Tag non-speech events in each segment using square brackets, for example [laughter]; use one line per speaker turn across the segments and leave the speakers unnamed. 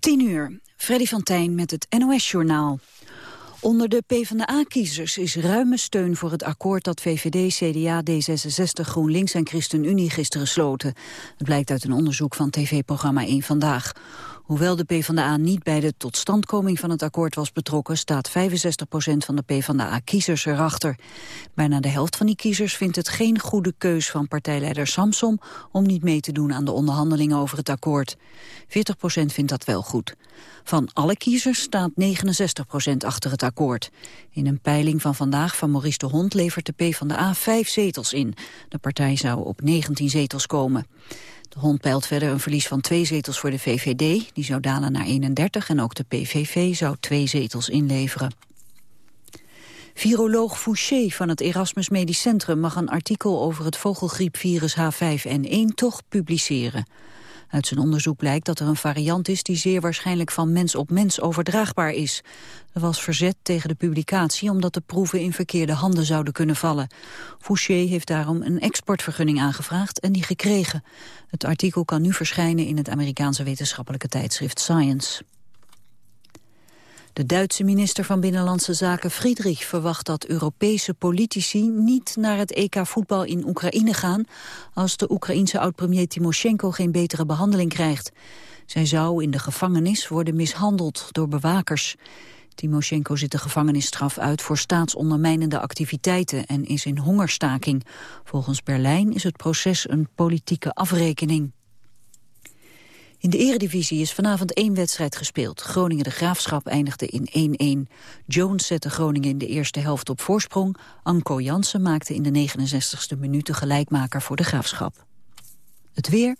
10 uur, Freddy van Tijn met het NOS-journaal. Onder de PvdA-kiezers is ruime steun voor het akkoord dat VVD, CDA, D66, GroenLinks en ChristenUnie gisteren sloten. Het blijkt uit een onderzoek van tv-programma 1 Vandaag. Hoewel de PvdA niet bij de totstandkoming van het akkoord was betrokken, staat 65% van de PvdA-kiezers erachter. Bijna de helft van die kiezers vindt het geen goede keus van partijleider Samsom om niet mee te doen aan de onderhandelingen over het akkoord. 40% vindt dat wel goed. Van alle kiezers staat 69% achter het akkoord. In een peiling van vandaag van Maurice de Hond levert de PvdA vijf zetels in. De partij zou op 19 zetels komen. De hond peilt verder een verlies van twee zetels voor de VVD. Die zou dalen naar 31 en ook de PVV zou twee zetels inleveren. Viroloog Fouché van het Erasmus Medisch Centrum mag een artikel over het vogelgriepvirus H5N1 toch publiceren. Uit zijn onderzoek blijkt dat er een variant is die zeer waarschijnlijk van mens op mens overdraagbaar is. Er was verzet tegen de publicatie omdat de proeven in verkeerde handen zouden kunnen vallen. Fouché heeft daarom een exportvergunning aangevraagd en die gekregen. Het artikel kan nu verschijnen in het Amerikaanse wetenschappelijke tijdschrift Science. De Duitse minister van Binnenlandse Zaken Friedrich verwacht dat Europese politici niet naar het EK voetbal in Oekraïne gaan als de Oekraïense oud-premier Timoshenko geen betere behandeling krijgt. Zij zou in de gevangenis worden mishandeld door bewakers. Timoshenko zit de gevangenisstraf uit voor staatsondermijnende activiteiten en is in hongerstaking. Volgens Berlijn is het proces een politieke afrekening. In de eredivisie is vanavond één wedstrijd gespeeld. Groningen de Graafschap eindigde in 1-1. Jones zette Groningen in de eerste helft op voorsprong. Anko Jansen maakte in de 69ste minuut de gelijkmaker voor de Graafschap. Het weer.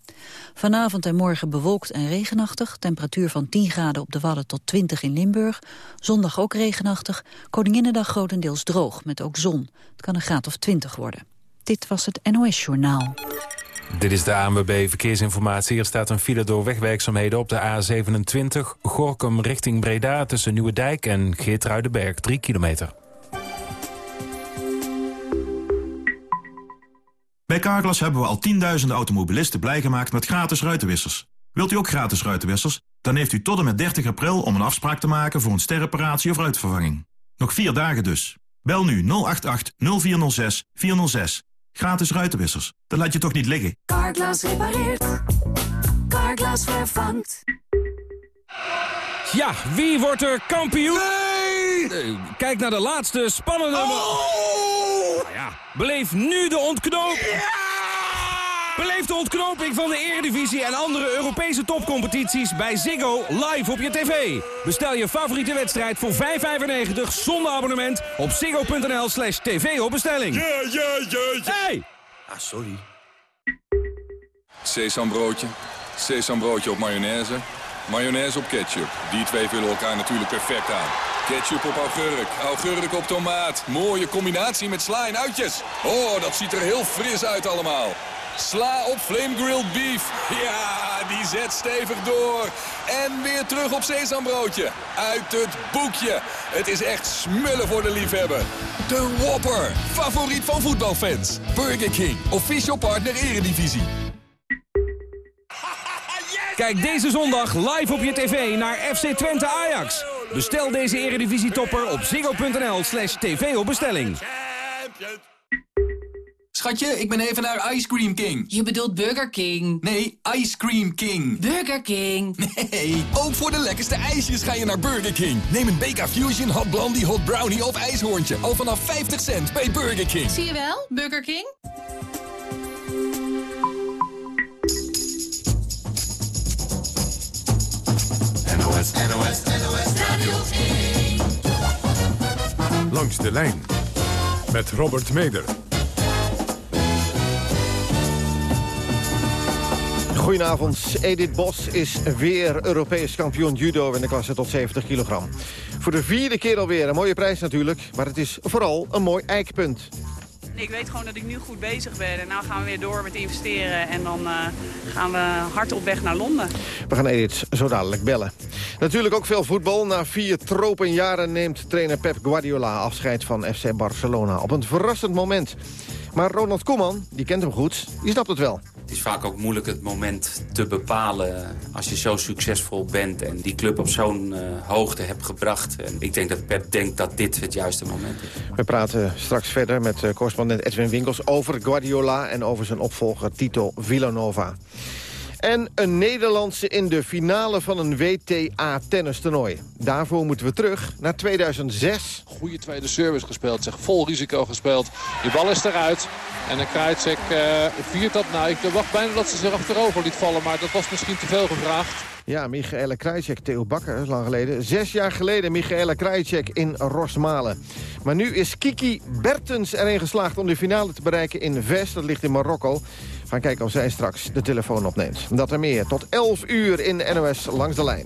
Vanavond en morgen bewolkt en regenachtig. Temperatuur van 10 graden op de Wadden tot 20 in Limburg. Zondag ook regenachtig. Koninginnedag grotendeels droog, met ook zon. Het kan een graad of 20 worden. Dit was het NOS Journaal.
Dit is de ANWB Verkeersinformatie. Er staat een file door wegwerkzaamheden op de A27... Gorkum richting Breda tussen Nieuwedijk en Geertruidenberg. 3 kilometer.
Bij Carglass hebben we al tienduizenden automobilisten blij gemaakt met gratis ruitenwissers. Wilt u ook gratis ruitenwissers? Dan heeft u tot en met 30 april om een afspraak te maken voor een sterreparatie of ruitvervanging. Nog vier dagen dus. Bel nu 088 0406 406 Gratis ruitenwissers. Dat laat je toch niet liggen?
Carglass repareert. Carglass vervangt.
Ja, wie wordt er kampioen?
Nee!
Kijk naar de laatste spannende...
Oh!
Nou ja, beleef nu de ontknoping. Beleef de ontknoping van de Eredivisie en andere Europese topcompetities bij Ziggo live op je tv. Bestel je favoriete wedstrijd voor 5,95 zonder abonnement op ziggo.nl slash tv op bestelling.
Ja, ja, ja, ja.
Hey!
Ah, sorry.
Sesambroodje, sesambroodje op mayonaise, mayonaise op ketchup. Die twee vullen elkaar natuurlijk perfect aan. Ketchup op augurk, augurk op tomaat. Mooie combinatie met sla en uitjes. Oh, dat ziet er heel fris uit allemaal. Sla op flame grilled beef. Ja, die zet stevig door. En weer terug op sesambroodje. Uit het boekje. Het is echt smullen voor de liefhebber. De Whopper. Favoriet van voetbalfans. Burger King. Official partner Eredivisie. [laughs]
Kijk deze zondag live op je tv naar FC Twente Ajax. Bestel deze eredivisietopper op ziggo.nl slash tv op bestelling.
Schatje, ik ben even naar Ice Cream King.
Je bedoelt Burger King.
Nee, Ice Cream King.
Burger King.
Nee, ook voor de lekkerste ijsjes ga je naar Burger King. Neem een BK Fusion, Hot Blondie, Hot Brownie of IJshoorntje. Al vanaf 50 cent bij Burger King.
Zie je wel, Burger King?
NOS, NOS, NOS Radio 1. Langs de lijn met Robert Meder.
Goedenavond. Edith Bos is weer Europees kampioen judo in de klasse tot 70 kilogram. Voor de vierde keer alweer. Een mooie prijs natuurlijk, maar het is vooral een mooi eikpunt.
Ik weet gewoon dat ik nu goed bezig ben. En nou gaan we weer door met investeren. En dan uh, gaan we hard op weg naar Londen.
We gaan Edith zo dadelijk bellen. Natuurlijk ook veel voetbal. Na vier tropenjaren neemt trainer Pep Guardiola afscheid van FC Barcelona. Op een verrassend moment. Maar Ronald Koeman, die kent hem goed, die snapt het wel.
Het is vaak ook moeilijk het moment te bepalen als je zo succesvol bent... en die club op zo'n uh, hoogte hebt gebracht. En ik denk dat Pep denkt dat dit het juiste moment is.
We praten straks verder met uh, correspondent Edwin Winkels over Guardiola... en over zijn opvolger Tito Villanova. En een Nederlandse in de finale van een WTA-tennistoernooi. Daarvoor moeten we terug naar 2006.
Goede tweede service gespeeld, zeg vol risico gespeeld. Die bal is eruit. En dan Krajicek uh, viert dat. Nou, ik wacht bijna dat ze zich achterover liet vallen, maar dat was misschien te veel gevraagd.
Ja, Michaela Krajicek, Theo Bakker, is lang geleden. Zes jaar geleden Michaela Krajicek in Rosmalen. Maar nu is Kiki Bertens erin geslaagd om de finale te bereiken in Vest. Dat ligt in Marokko. Gaan kijken of zij straks de telefoon opneemt. Dat er meer. Tot 11 uur in NOS Langs de Lijn.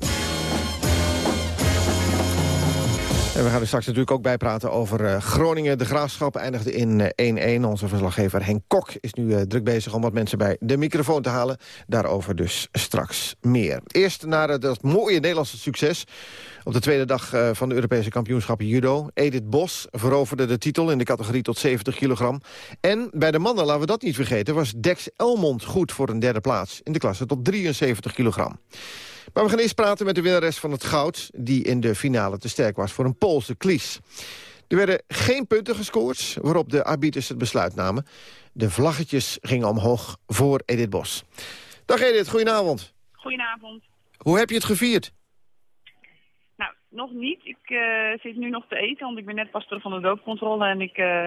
En we gaan er straks natuurlijk ook bijpraten over uh, Groningen. De Graafschap eindigde in 1-1. Uh, Onze verslaggever Henk Kok is nu uh, druk bezig om wat mensen bij de microfoon te halen. Daarover dus straks meer. Eerst naar dat mooie Nederlandse succes. Op de tweede dag van de Europese kampioenschappen judo. Edith Bos veroverde de titel in de categorie tot 70 kilogram. En bij de mannen, laten we dat niet vergeten... was Dex Elmond goed voor een derde plaats in de klasse tot 73 kilogram. Maar we gaan eerst praten met de winnares van het goud... die in de finale te sterk was voor een Poolse Klies. Er werden geen punten gescoord, waarop de arbiters het besluit namen. De vlaggetjes gingen omhoog voor Edith Bos. Dag Edith, goedenavond.
Goedenavond.
Hoe heb je het gevierd?
Nou, nog niet. Ik uh, zit nu nog te eten, want ik ben net pas terug van de doopcontrole... en ik uh,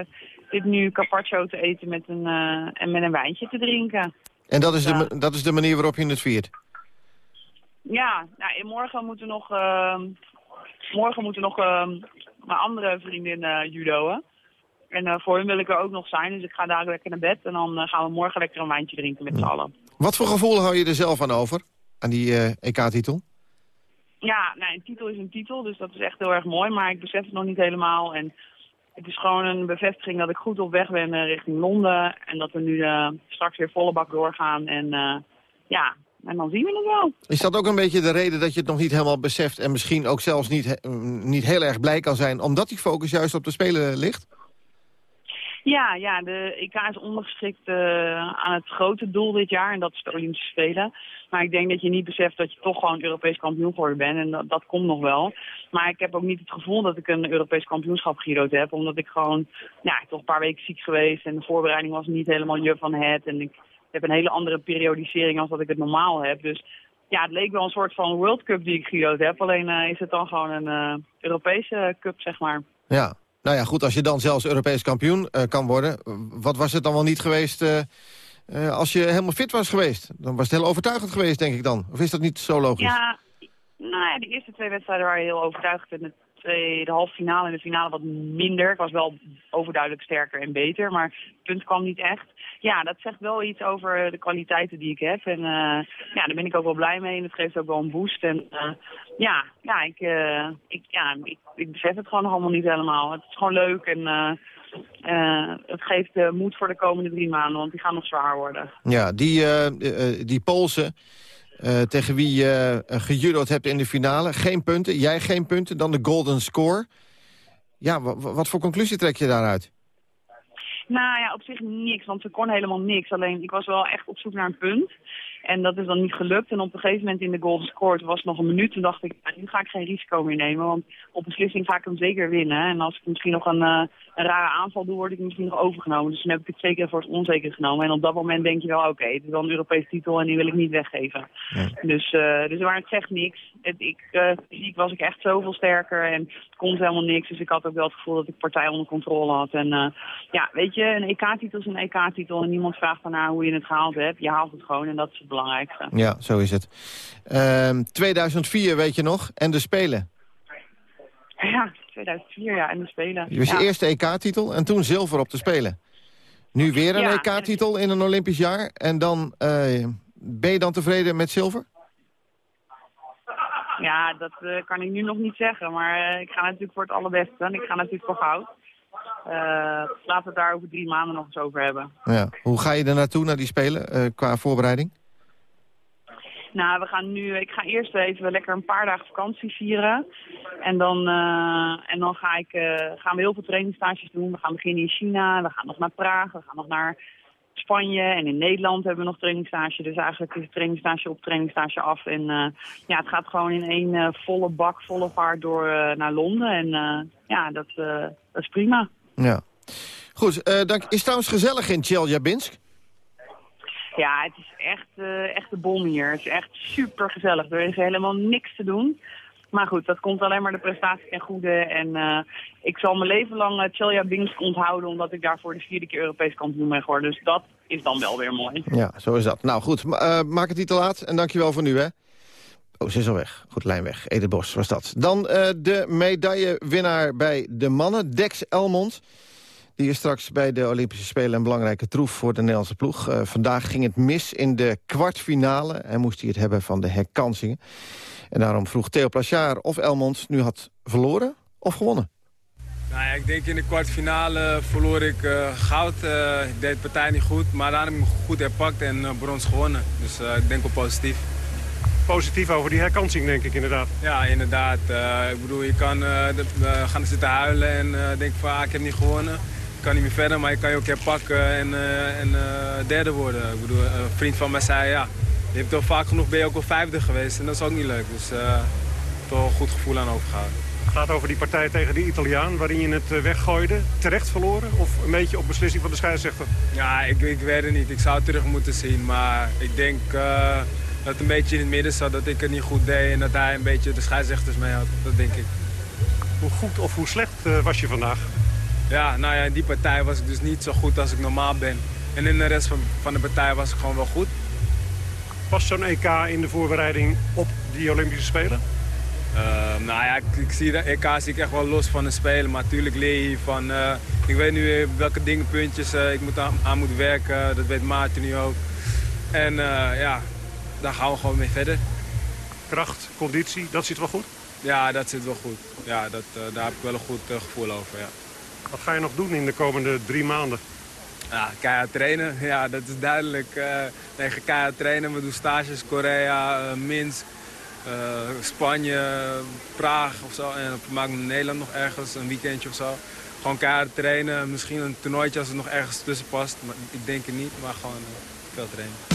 zit nu carpaccio te eten met een, uh, en met een wijntje te drinken.
En dat is, ja. de, dat is de manier waarop je het viert?
Ja, nou, morgen moeten nog, uh, morgen moeten nog uh, mijn andere vriendin uh, judoën. En voor hun wil ik er ook nog zijn, dus ik ga daar lekker naar bed. En dan gaan we morgen lekker een wijntje drinken met z'n allen.
Wat voor gevoel hou je er zelf aan over, aan die EK-titel?
Ja, nou, een titel is een titel, dus dat is echt heel erg mooi. Maar ik besef het nog niet helemaal. En het is gewoon een bevestiging dat ik goed op weg ben richting Londen. En dat we nu straks weer volle bak doorgaan. En ja, en dan zien we het wel.
Is dat ook een beetje de reden dat je het nog niet helemaal beseft... en misschien ook zelfs niet, niet heel erg blij kan zijn... omdat die focus juist op de Spelen ligt?
Ja, ja de EK is ondergeschikt uh, aan het grote doel dit jaar... en dat is de Olympische Spelen. Maar ik denk dat je niet beseft dat je toch gewoon Europees kampioen geworden bent. En dat, dat komt nog wel. Maar ik heb ook niet het gevoel dat ik een Europees kampioenschap gerood heb. Omdat ik gewoon, ja, toch een paar weken ziek geweest. En de voorbereiding was niet helemaal je van het. En ik heb een hele andere periodisering als dat ik het normaal heb. Dus ja, het leek wel een soort van World Cup die ik gerood heb. Alleen uh, is het dan gewoon een uh, Europese cup, zeg maar.
Ja, nou ja, goed, als je dan zelfs Europees kampioen uh, kan worden... wat was het dan wel niet geweest als je helemaal fit was geweest? Dan was het heel overtuigend geweest, denk ik dan. Of is dat niet zo logisch?
Ja, nou ja, de eerste twee wedstrijden waren heel overtuigend. En de, de halve finale en de finale wat minder. Ik was wel overduidelijk sterker en beter, maar het punt kwam niet echt ja, dat zegt wel iets over de kwaliteiten die ik heb. En uh, ja, daar ben ik ook wel blij mee. En het geeft ook wel een boost. En uh, ja, ja, ik, uh, ik, ja ik, besef het gewoon nog allemaal niet helemaal. Het is gewoon leuk en het geeft moed voor de komende drie maanden. Want die gaan nog zwaar worden.
Ja, die, die Poolse... tegen wie je gejudo'd hebt in de finale. Geen punten, jij geen punten, dan de golden score. Ja, wat voor conclusie trek je daaruit?
Nou ja, op zich niks, want ze kon helemaal niks. Alleen ik was wel echt op zoek naar een punt. En dat is dan niet gelukt. En op een gegeven moment in de Golden Score was nog een minuut. Toen dacht ik, nu ga ik geen risico meer nemen. Want op beslissing ga ik hem zeker winnen. En als ik misschien nog een, uh, een rare aanval doe, word ik misschien nog overgenomen. Dus toen heb ik het zeker voor het onzeker genomen. En op dat moment denk je wel, oké, okay, het is wel een Europese titel en die wil ik niet weggeven. Ja. Dus, uh, dus waar het zegt niks. Het, ik, uh, fysiek was ik echt zoveel sterker en het kon helemaal niks. Dus ik had ook wel het gevoel dat ik partij onder controle had. En uh, ja, weet je, een EK-titel is een EK-titel. En niemand vraagt daarna hoe je het gehaald hebt. Je haalt het gewoon en dat is het belangrijkste.
Ja, zo is het. Uh, 2004 weet je nog, en de Spelen.
Ja, 2004, ja, en de Spelen.
Je was je eerste EK-titel en toen zilver op de Spelen. Nu weer een EK-titel in een Olympisch jaar. En dan uh, ben je dan tevreden met zilver?
Ja, dat uh, kan ik nu nog niet zeggen. Maar uh, ik ga natuurlijk voor het allerbeste. En ik ga natuurlijk voor goud. Uh, laten we het daar over drie maanden nog eens over hebben.
Ja. Hoe ga je er naartoe, naar die Spelen, qua voorbereiding?
Nou, we gaan nu, ik ga eerst even lekker een paar dagen vakantie vieren. En dan, eh, en dan ga ik, eh, gaan we heel veel trainingsstages doen. We gaan beginnen in China, we gaan nog naar Praag, we gaan nog naar Spanje. En in Nederland hebben we nog trainingsstage. Dus eigenlijk is het trainingsstage op trainingsstage af. En eh, ja, het gaat gewoon in één volle bak, volle vaart door naar Londen. En ja, dat, dat is prima.
Ja. Goed, dank. Is trouwens gezellig in Tjeljabinsk?
Ja, het is echt, eh, echt de bom hier. Het is echt super gezellig. Er is helemaal niks te doen. Maar goed, dat komt alleen maar de prestatie ten goede. En eh, ik zal mijn leven lang uh, Chelyabinsk onthouden... omdat ik daar voor de vierde keer Europees kampioen ben geworden. Dus dat is dan wel weer mooi.
Ja, zo is dat. Nou goed, ma- eh, maak het niet te laat en dankjewel voor nu, hè. Oh, ze is al weg. Goed, lijn weg. Ede Bos was dat. Dan eh, de medaillewinnaar bij de mannen, Dex Elmond. Die is straks bij de Olympische Spelen een belangrijke troef voor de Nederlandse ploeg. Eh, vandaag ging het mis in de kwartfinale. En moest hij het hebben van de herkansingen. En daarom vroeg Theo Plachard of Elmond nu had verloren of gewonnen.
Nou ja, ik denk in de kwartfinale verloor ik eh, goud. Eh, ik deed de partij niet goed, maar daarna heb ik me goed herpakt en eh, brons gewonnen. Dus eh, ik denk wel positief.
Positief over die herkansing, denk ik inderdaad.
Ja, inderdaad. Eh, ik bedoel, je kan de- gaan zitten huilen en eh denken van ah, ik heb niet gewonnen. Ik kan niet meer verder, maar je kan je ook herpakken en, eh, en eh, derde worden. Ik bedoel, een vriend van mij zei ja, je hebt wel vaak genoeg ben je ook wel vijfde geweest en dat is ook niet leuk. Dus eh toch een goed gevoel aan overgehouden.
Het gaat over die partij tegen de Italiaan, waarin je het eh, weggooide. Terecht verloren of een beetje op beslissing van de scheidsrechter?
Ja, ik, ik weet het niet. Ik zou het terug moeten zien. Maar ik denk eh, dat het een beetje in het midden zat. Dat ik het niet goed deed en dat hij een beetje de scheidsrechters mee had. Dat denk ik.
Hoe goed of hoe slecht eh, was je vandaag?
Ja, nou ja, in die partij was ik dus niet zo goed als ik normaal ben. En in de rest van, van de partij was ik gewoon wel goed.
Past zo'n EK in de voorbereiding op die Olympische Spelen?
Eh, nou ja, ik, ik zie de EK zie ik echt wel los van de spelen. Maar natuurlijk leer je hiervan. eh, ik weet nu welke dingen, puntjes eh, ik moet aan, aan moet werken. Dat weet Maarten nu ook. En eh, ja, daar gaan we gewoon mee verder.
Kracht, conditie, dat zit wel goed?
Ja, dat zit wel goed. Ja, dat, daar heb ik wel een goed gevoel over, ja.
Wat ga je nog doen in de komende drie maanden?
Ja, keihard trainen, [laughs] ja, dat is duidelijk. eh nee, keihard trainen, we doen stages Korea, eh, Minsk, eh, Spanje, Praag of zo. En dan maak Nederland nog ergens, een weekendje of zo. Gewoon keihard trainen, misschien een toernooitje als het nog ergens tussen past. Maar ik denk het niet, maar gewoon veel trainen.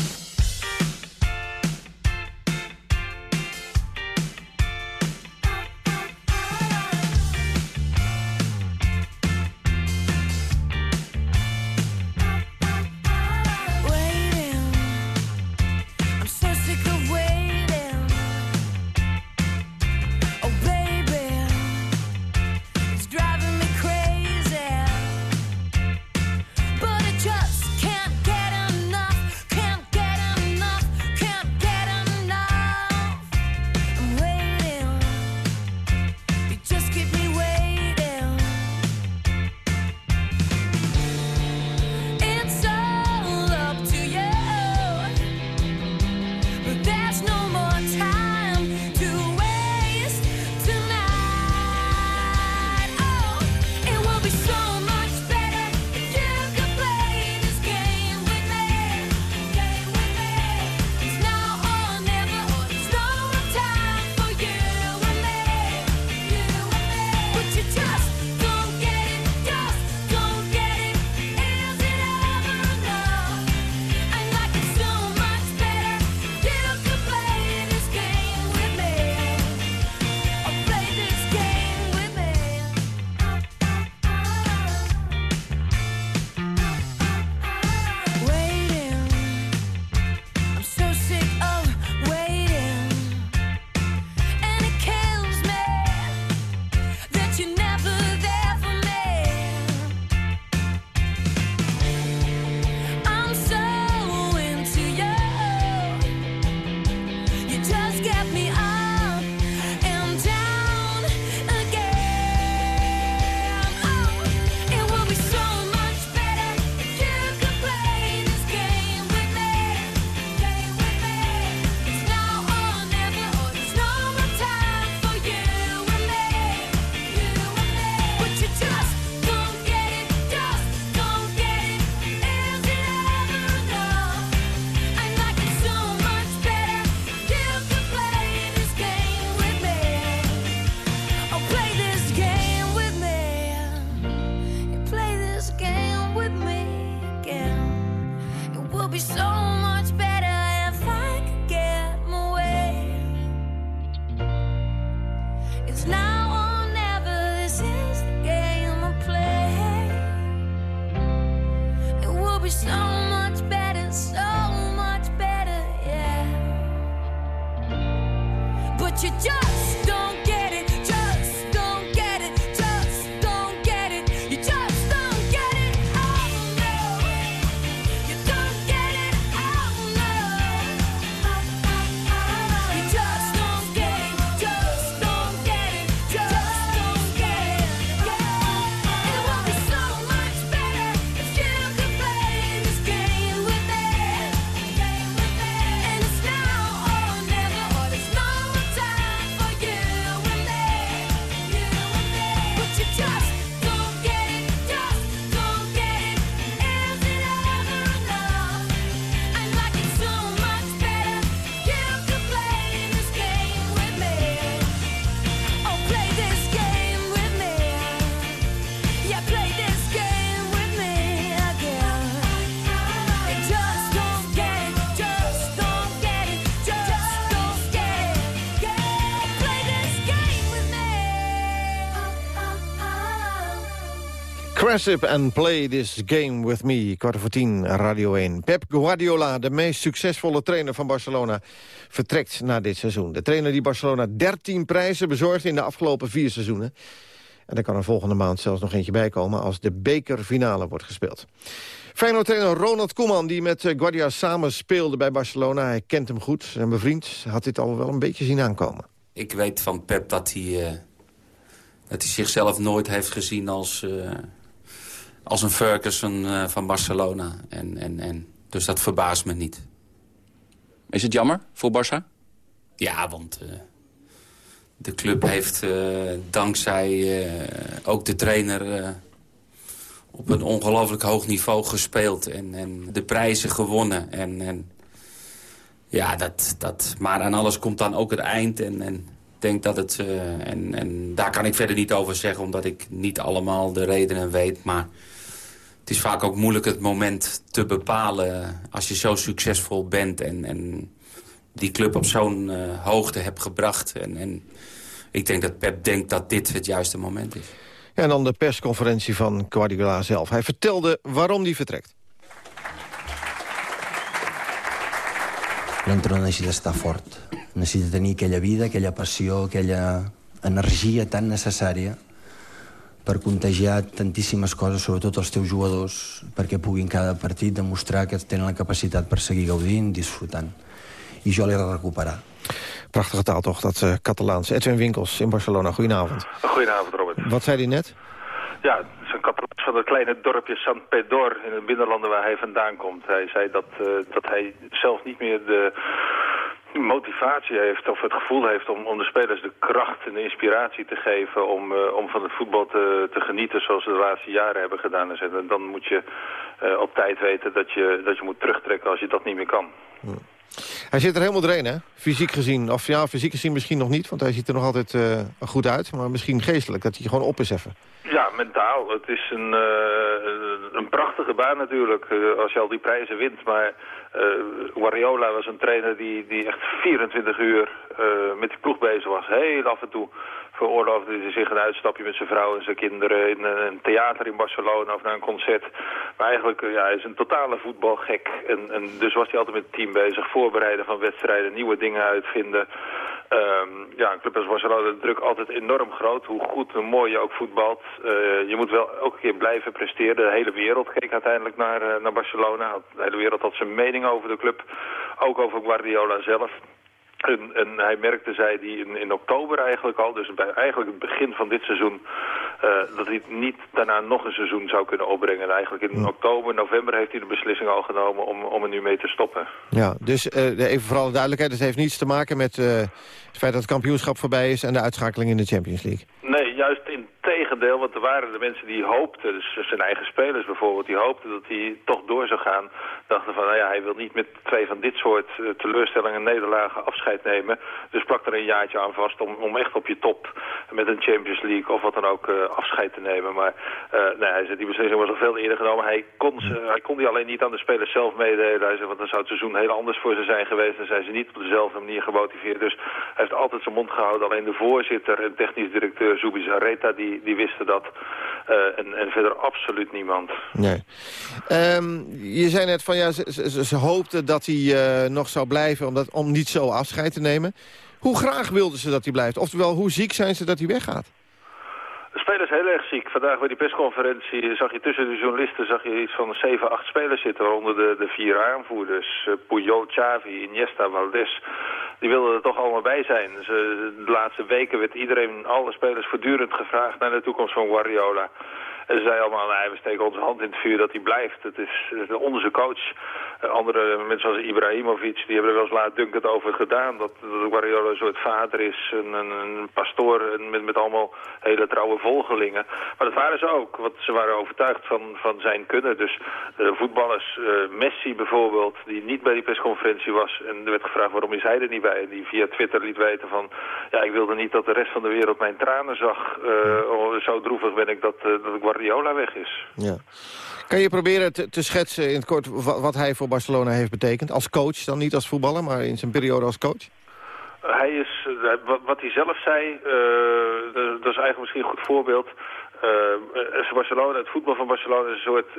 It's now or never. This is game play. It will be so much better, so much better, yeah. But you just me.
Cressip and play this game with me. Kwart voor tien, Radio 1. Pep Guardiola, de meest succesvolle trainer van Barcelona... vertrekt na dit seizoen. De trainer die Barcelona 13 prijzen bezorgt in de afgelopen vier seizoenen. En er kan er volgende maand zelfs nog eentje bij komen... als de bekerfinale wordt gespeeld. Feyenoord-trainer Ronald Koeman, die met Guardiola samen speelde bij Barcelona... hij kent hem goed en bevriend, had dit al wel een beetje zien aankomen.
Ik weet van Pep dat hij, eh, dat hij zichzelf nooit heeft gezien als, eh, als een Ferguson eh, van Barcelona. En, en, en, dus dat verbaast me niet.
Is het jammer voor Barça?
Ja, want eh, de club heeft eh, dankzij ook de trainer op een ongelooflijk hoog niveau gespeeld. En, en de prijzen gewonnen. En, en, ja, dat, dat, maar aan alles komt dan ook het eind. En, en denk dat het... en, en daar kan ik verder niet over zeggen, omdat ik niet allemaal de redenen weet. Maar het is vaak ook moeilijk het moment te bepalen als je zo succesvol bent. En, en die club op zo'n eh, hoogte hebt gebracht. En, en ik denk dat Pep denkt dat dit het juiste moment is.
En dan de persconferentie van Guardiola zelf. Hij vertelde waarom hij vertrekt.
L'entrenador necessita estar fort, necessita tenir aquella vida, aquella passió, aquella energia tan necessària per contagiar tantíssimes coses, sobretot els teus jugadors, perquè puguin cada partit demostrar que tenen la capacitat per seguir gaudint, disfrutant. I jo l'he de recuperar.
Prachtige taal toch, dat uh, Catalaans. Edwin Winkels in Barcelona, goedenavond.
Goedenavond, Robert.
Wat zei hij net?
Ja, het is een Catalaans van het kleine dorpje San Pedor in de binnenlanden waar hij vandaan komt. Hij zei dat, eh, dat hij zelf niet meer de motivatie heeft of het gevoel heeft om, om de spelers de kracht en de inspiratie te geven om, eh, om van het voetbal te, te genieten zoals ze de laatste jaren hebben gedaan. En zei, dan moet je eh, op tijd weten dat je, dat je moet terugtrekken als je dat niet meer kan.
Hij zit er helemaal doorheen, hè? Fysiek gezien. Of ja, fysiek gezien misschien nog niet, want hij ziet er nog altijd eh, goed uit. Maar misschien geestelijk, dat hij gewoon op is even.
Ja, mentaal. Het is een, eh, een prachtige baan natuurlijk, eh, als je al die prijzen wint. Maar eh Guardiola was een trainer die, die echt 24 uur eh, met die ploeg bezig was. Heel af en toe veroorloofde hij zich een uitstapje met zijn vrouw en zijn kinderen in een, een theater in Barcelona of naar een concert. Maar eigenlijk, eh, ja, hij is een totale voetbalgek. En, en dus was hij altijd met het team bezig. Voorbereiden van wedstrijden, nieuwe dingen uitvinden. Ehm, ja, een club als Barcelona, de druk altijd enorm groot. Hoe goed en mooi je ook voetbalt. Eh, je moet wel elke keer blijven presteren. De hele wereld keek uiteindelijk naar, eh, naar Barcelona. De hele wereld had zijn mening over de club. Ook over Guardiola zelf. En, en hij merkte, zei hij in, in oktober eigenlijk al, dus bij eigenlijk het begin van dit seizoen, eh, dat hij niet daarna nog een seizoen zou kunnen opbrengen. En eigenlijk in oktober, november heeft hij de beslissing al genomen om, om er nu mee te stoppen.
Ja, dus eh, even voor alle duidelijkheid, het heeft niets te maken met eh, het feit dat het kampioenschap voorbij is en de uitschakeling in de Champions League.
Nee, juist in tegendeel, want er waren de mensen die hoopten, dus zijn eigen spelers bijvoorbeeld, die hoopten dat hij toch door zou gaan. Dachten van, nou ja, hij wil niet met twee van dit soort eh, teleurstellingen en nederlagen afscheid nemen. Dus plak er een jaartje aan vast om, om echt op je top met een Champions League of wat dan ook eh, afscheid te nemen. Maar eh, nee, hij zei, die beslissing was al veel eerder genomen. Hij kon, ze, hij kon die alleen niet aan de spelers zelf meedelen. Hij zei, want dan zou het seizoen heel anders voor ze zijn geweest. Dan zijn ze niet op dezelfde manier gemotiveerd. Dus hij heeft altijd zijn mond gehouden. Alleen de voorzitter en technisch directeur Zubi Zareta, die, die wisten dat. Eh, en, en verder absoluut niemand.
Nee. Ehm, je zei net van ja, ze, ze, hoopten dat hij eh, nog zou blijven omdat, om niet zo afscheid te nemen. Hoe graag wilden ze dat hij blijft? Oftewel, hoe ziek zijn ze dat hij weggaat?
De spelers heel erg ziek. Vandaag bij die persconferentie zag je tussen de journalisten zag je iets van 7, 8 spelers zitten. Waaronder de, de vier aanvoerders. Uh, Puyol, Xavi, Iniesta, Valdés. Die wilden er toch allemaal bij zijn. Ze, de laatste weken werd iedereen, alle spelers voortdurend gevraagd naar de toekomst van Guardiola. En ze zeiden allemaal, nee, we steken onze hand in het vuur dat hij blijft. Het is, onze coach. Uh, andere mensen zoals Ibrahimovic, die hebben er wel eens laat dunkend over gedaan. Dat, dat Guardiola een soort vader is, een, een, een pastoor met, met allemaal hele trouwe volgelingen. Maar dat waren ze ook, want ze waren overtuigd van, van zijn kunnen. Dus uh, voetballers, uh, Messi bijvoorbeeld, die niet bij die persconferentie was. En er werd gevraagd waarom is hij er niet bij. En die via Twitter liet weten van, ja, ik wilde niet dat de rest van de wereld mijn tranen zag. Oh, zo droevig ben ik dat, dat Guardiola weg is.
Ja. Kan je proberen te, te, schetsen in het kort wat hij voor Barcelona heeft betekend? Als coach, dan niet als voetballer, maar in zijn periode als coach?
Hij is, wat hij zelf zei, uh, dat is eigenlijk misschien een goed voorbeeld. Uh, Barcelona, het voetbal van Barcelona is een soort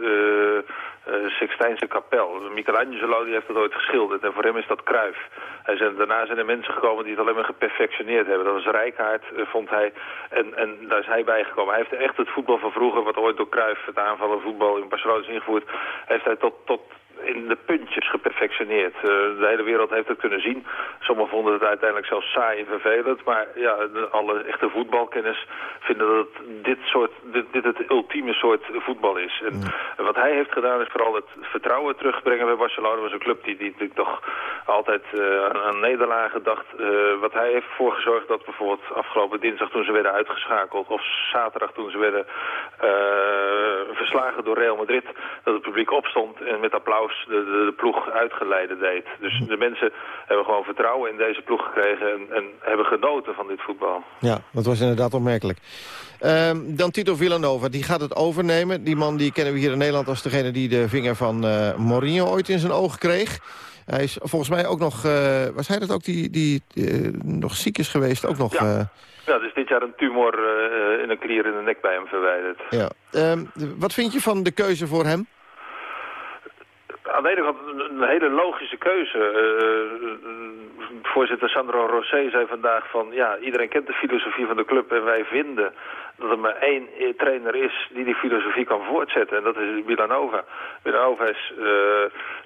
uh, kapel. Michelangelo die heeft dat ooit geschilderd en voor hem is dat kruif. Hij daarna zijn er mensen gekomen die het alleen maar geperfectioneerd hebben. Dat was Rijkaard, vond hij, en, en daar is hij bijgekomen. Hij heeft echt het voetbal van vroeger, wat ooit door Kruif, het aanvallen voetbal in Barcelona is ingevoerd, heeft hij tot, tot in de puntjes geperfectioneerd. Uh, de hele wereld heeft het kunnen zien. Sommigen vonden het uiteindelijk zelfs saai en vervelend. Maar ja, de, alle echte voetbalkennis vinden dat dit, soort, dit, dit het ultieme soort voetbal is. En wat hij heeft gedaan is vooral het vertrouwen terugbrengen bij Barcelona. Dat was een club die, die, die toch altijd uh, aan, aan nederlagen dacht. Uh, wat hij heeft ervoor gezorgd dat bijvoorbeeld afgelopen dinsdag toen ze werden uitgeschakeld... of zaterdag toen ze werden verslagen door Real Madrid... dat het publiek opstond en met applaus de, de, de, ploeg uitgeleide deed. Dus de mensen hebben gewoon vertrouwen in deze ploeg gekregen en, en hebben genoten van dit voetbal.
Ja, dat was inderdaad opmerkelijk. Um, dan Tito Villanova, die gaat het overnemen. Die man die kennen we hier in Nederland als degene die de vinger van uh, Mourinho ooit in zijn ogen kreeg. Hij is volgens mij ook nog, uh, was hij dat ook die, die uh, nog ziek is geweest? Ook nog,
ja. Ja, dus dit jaar een tumor uh, in een klier in de nek bij hem verwijderd.
Ja. Um, wat vind je van de keuze voor hem?
Aan de ene kant een hele logische keuze. Uh, voorzitter Sandro Rosé zei vandaag van... ja, iedereen kent de filosofie van de club en wij vinden dat er maar één trainer is die die filosofie kan voortzetten. En dat is Villanova. Villanova is... Uh,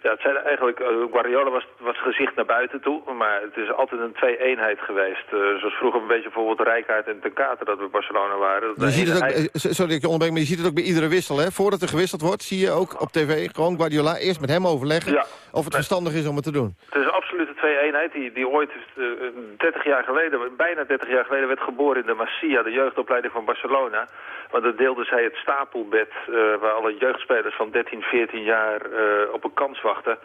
ja, het zijn eigenlijk... Uh, Guardiola was, was gezicht naar buiten toe, maar het is altijd een twee-eenheid geweest. zoals vroeger een beetje bijvoorbeeld Rijkaard en Ten Kater dat we Barcelona waren.
Je ziet het ook, sorry ik je onderbreng, maar je ziet het ook bij iedere wissel, hè? Voordat er gewisseld wordt, zie je ook op tv gewoon Guardiola eerst met hem overleggen
ja.
of het verstandig is om het te doen.
Het is absoluut een twee-eenheid die, die ooit uh, 30 jaar geleden, bijna 30 jaar geleden werd geboren in de Masia, de jeugdopleiding van Barcelona. Want dan deelde zij het stapelbed uh, waar alle jeugdspelers van 13, 14 jaar uh, op een kans wachten.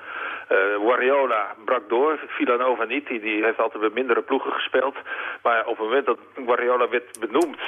Uh, Guardiola brak door, Villanova niet, die, die heeft altijd met mindere ploegen gespeeld. Maar op het moment dat Guardiola werd benoemd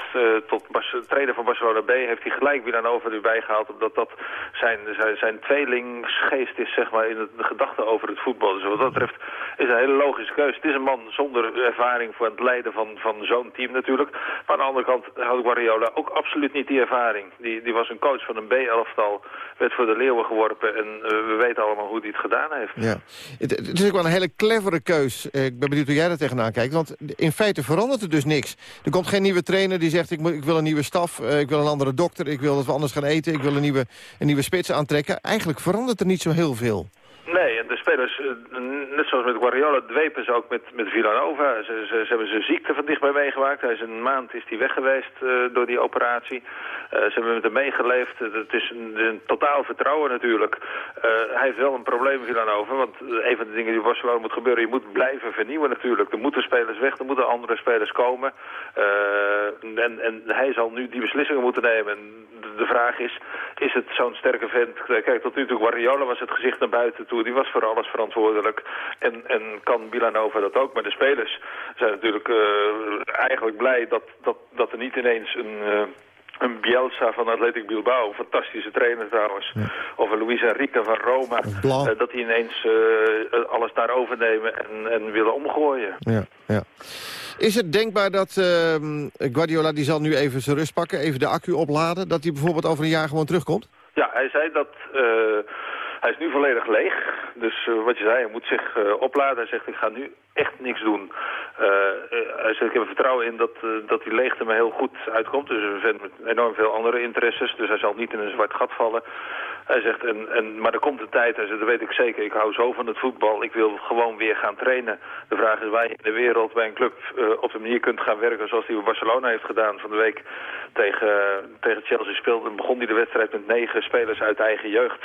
tot trainer van Barcelona B, heeft hij gelijk Villanova nu bijgehaald, omdat dat zijn, zijn, zijn tweelingsgeest is, zeg maar, in de gedachte over het voetbal. Dus wat dat betreft is een hele logische keuze. Het is een man zonder ervaring voor het leiden van, van zo'n team natuurlijk. Maar aan de andere kant had Guardiola ook absoluut niet die ervaring. Die, die was een coach van een B-elftal, werd voor de leeuwen geworpen en uh, we weten allemaal hoe hij het gedaan heeft.
Ja. Het, is ook wel een hele clevere keus. Ik ben benieuwd hoe jij er tegenaan kijkt, want in feite verandert er dus niks. Er komt geen nieuwe trainer die zegt ik, moet, ik wil een nieuwe staf, uh, ik wil een andere dokter, ik wil dat we anders gaan eten, ik wil een nieuwe, een nieuwe spits aantrekken. Eigenlijk verandert er niet zo heel veel.
Nee, en de spelers, eh, net zoals met Guardiola, dwepen ze ook met, met Villanova. Ze, ze, ze hebben zijn ziekte van dichtbij meegemaakt. Hij is een maand is hij weg geweest eh, door die operatie. Eh, ze hebben met hem meegeleefd. Het is een, een totaal vertrouwen natuurlijk. Hij heeft wel een probleem, Villanova, want een van de dingen die in Barcelona moet gebeuren, je moet blijven vernieuwen natuurlijk. Er moeten spelers weg, er moeten andere spelers komen. En, en hij zal nu die beslissingen moeten nemen. En de vraag is, is het zo'n sterke vent? Kijk, tot nu toe Guardiola was het gezicht naar buiten toe. Die was voor alles verantwoordelijk. En, en kan Villanova dat ook? Maar de spelers zijn natuurlijk eh, eigenlijk blij dat, dat, dat er niet ineens een... eh, een Bielsa van Athletic Bilbao, een fantastische trainer trouwens. Of een Luis Enrique van Roma. Eh, dat die ineens eh, alles daar overnemen en, en willen omgooien.
Ja, ja. Is het denkbaar dat ehm, Guardiola, die zal nu even zijn rust pakken... even de accu opladen, dat hij bijvoorbeeld over een jaar gewoon terugkomt?
Ja, hij zei dat... eh, hij is nu volledig leeg. Dus eh, wat je zei, hij moet zich eh, opladen. Hij zegt, ik ga nu echt niks doen. Eh, hij zegt, ik heb er vertrouwen in dat, dat die leegte me heel goed uitkomt. Dus een vent met enorm veel andere interesses. Dus hij zal niet in een zwart gat vallen. Hij zegt, en, en, maar er komt een tijd, hij zegt, dat weet ik zeker, ik hou zo van het voetbal, ik wil gewoon weer gaan trainen. De vraag is waar je in de wereld bij een club eh, op de manier kunt gaan werken zoals hij bij Barcelona heeft gedaan. Van de week tegen, tegen Chelsea speelde, begon hij de wedstrijd met negen spelers uit eigen jeugd.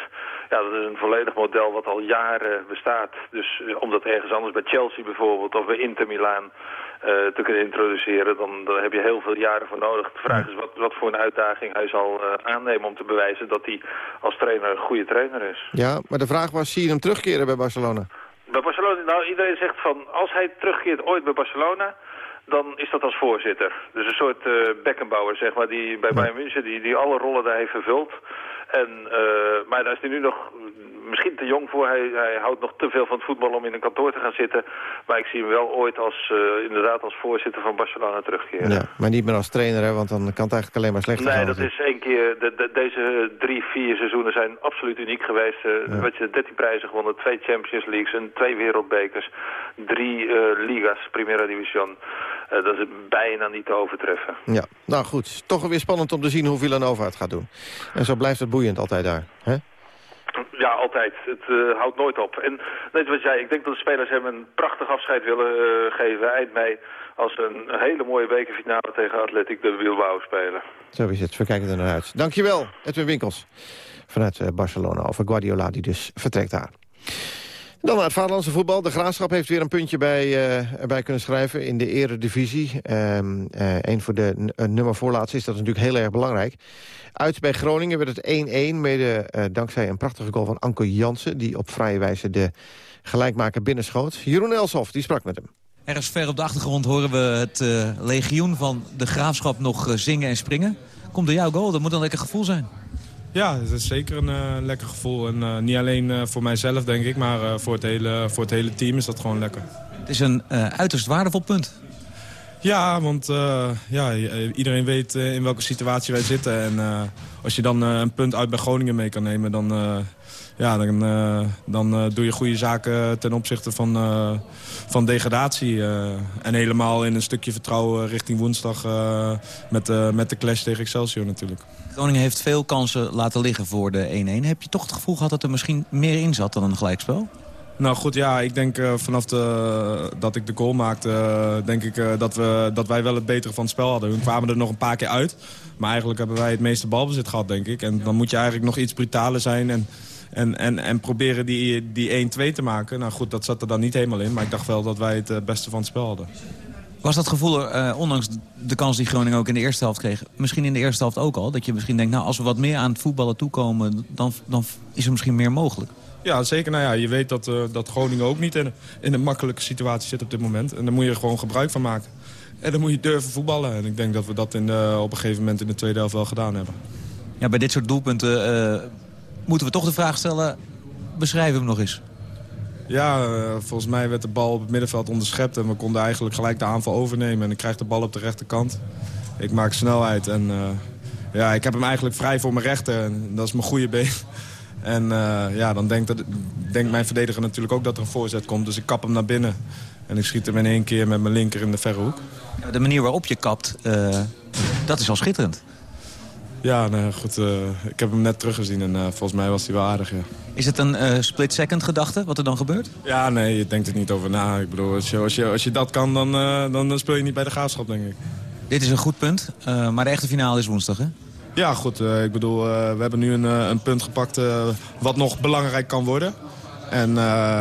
Ja, dat is een volledig model wat al jaren bestaat. Dus eh, om dat ergens anders bij Chelsea bijvoorbeeld of bij Inter Milaan te kunnen introduceren, dan, dan heb je heel veel jaren voor nodig. De vraag is wat, wat voor een uitdaging hij zal eh, aannemen om te bewijzen dat hij als trainer een goede trainer is.
Ja, maar de vraag was, zie je hem terugkeren bij Barcelona?
Bij Barcelona, nou iedereen zegt van als hij terugkeert ooit bij Barcelona, dan is dat als voorzitter. Dus een soort eh Beckenbauer, zeg maar, die bij Bayern München, die, die alle rollen daar heeft vervuld. En, eh, maar daar is hij nu nog misschien te jong voor. Hij, hij houdt nog te veel van het voetbal om in een kantoor te gaan zitten. Maar ik zie hem wel ooit als, eh, inderdaad als voorzitter van Barcelona terugkeren.
Ja, maar niet meer als trainer, hè, want dan kan het eigenlijk alleen maar slechter
Nee,
gaan.
dat is één keer. De, de- deze drie, vier seizoenen zijn absoluut uniek geweest. Wat je 13 prijzen gewonnen, twee Champions Leagues, en twee wereldbekers, drie ligas, Primera Division. Dat is bijna niet te overtreffen.
Ja, nou goed. Toch weer spannend om te zien hoe Villanova het gaat doen. En zo blijft het altijd daar. Hè?
Ja, altijd. Het eh, houdt nooit op. En net wat jij, ik denk dat de spelers hem een prachtig afscheid willen eh, geven eind mei. Als ze een hele mooie bekerfinale tegen Athletic de Bilbao spelen.
Zo is het. We kijken er naar uit. Dankjewel, Edwin Winkels. Vanuit eh, Barcelona over Guardiola, die dus vertrekt daar. Dan naar het vaderlandse voetbal. De Graafschap heeft weer een puntje bij, eh, erbij kunnen schrijven in de eredivisie. Ehm eh een voor de nummer voorlaatste is dat natuurlijk heel erg belangrijk. Uit bij Groningen werd het 1-1, mede eh, dankzij een prachtige goal van Anko Jansen... die op vrije wijze de gelijkmaker binnenschoot. Jeroen Elshoff, die sprak met hem.
Ergens ver op de achtergrond horen we het eh, legioen van de Graafschap nog eh, zingen en springen. Komt door jouw goal, dat moet een lekker gevoel zijn.
Ja, het is zeker een eh, lekker gevoel. En eh, niet alleen eh, voor mijzelf, denk ik, maar voor, het hele, voor het hele team is dat gewoon lekker.
Het is een uiterst waardevol punt.
Ja, want ja, iedereen weet in welke situatie wij zitten. En als je dan een punt uit bij Groningen mee kan nemen... dan, ja, dan, dan doe je goede zaken ten opzichte van, van degradatie. en helemaal in een stukje vertrouwen richting woensdag... met, met de clash tegen Excelsior natuurlijk.
Groningen heeft veel kansen laten liggen voor de 1-1. Heb je toch het gevoel gehad dat er misschien meer in zat dan een gelijkspel?
Nou goed, ja, ik denk eh, vanaf de, dat ik de goal maakte... eh, denk ik eh, dat, we, dat wij wel het betere van het spel hadden. We kwamen er nog een paar keer uit. Maar eigenlijk hebben wij het meeste balbezit gehad, denk ik. En dan moet je eigenlijk nog iets brutaler zijn... en, en, en, en proberen die, die 1-2 te maken. Nou goed, dat zat er dan niet helemaal in. Maar ik dacht wel dat wij het beste van het spel hadden.
Was dat gevoel er, eh, ondanks de kans die Groningen ook in de eerste helft kreeg... misschien in de eerste helft ook al? Dat je misschien denkt, nou, als we wat meer aan het voetballen toekomen... dan, dan is er misschien meer mogelijk.
Ja, zeker. Nou ja, je weet dat, eh, dat Groningen ook niet in, in een makkelijke situatie zit op dit moment. En daar moet je er gewoon gebruik van maken. En dan moet je durven voetballen. En ik denk dat we dat in de, op een gegeven moment in de tweede helft wel gedaan hebben.
Ja, bij dit soort doelpunten eh, moeten we toch de vraag stellen... beschrijf hem nog eens.
Ja, eh, volgens mij werd de bal op het middenveld onderschept. En we konden eigenlijk gelijk de aanval overnemen. En ik krijg de bal op de rechterkant. Ik maak snelheid. En eh, ja, ik heb hem eigenlijk vrij voor mijn rechter. En dat is mijn goede been. [laughs] En eh, ja, dan denkt, denkt mijn verdediger natuurlijk ook dat er een voorzet komt. Dus ik kap hem naar binnen. En ik schiet hem in één keer met mijn linker in de verre hoek.
De manier waarop je kapt, dat is al schitterend.
Ja, nou, goed. eh, ik heb hem net teruggezien en eh, volgens mij was hij wel aardig, ja.
Is het een eh, split-second gedachte, wat er dan gebeurt?
Ja, nee, je denkt er niet over na. Ik bedoel, als je, als je, als je dat kan, dan, dan, speel je niet bij de graafschap, denk ik.
Dit is een goed punt, maar de echte finale is woensdag, hè?
Ja, goed. ik bedoel, we hebben nu een, een punt gepakt wat nog belangrijk kan worden. En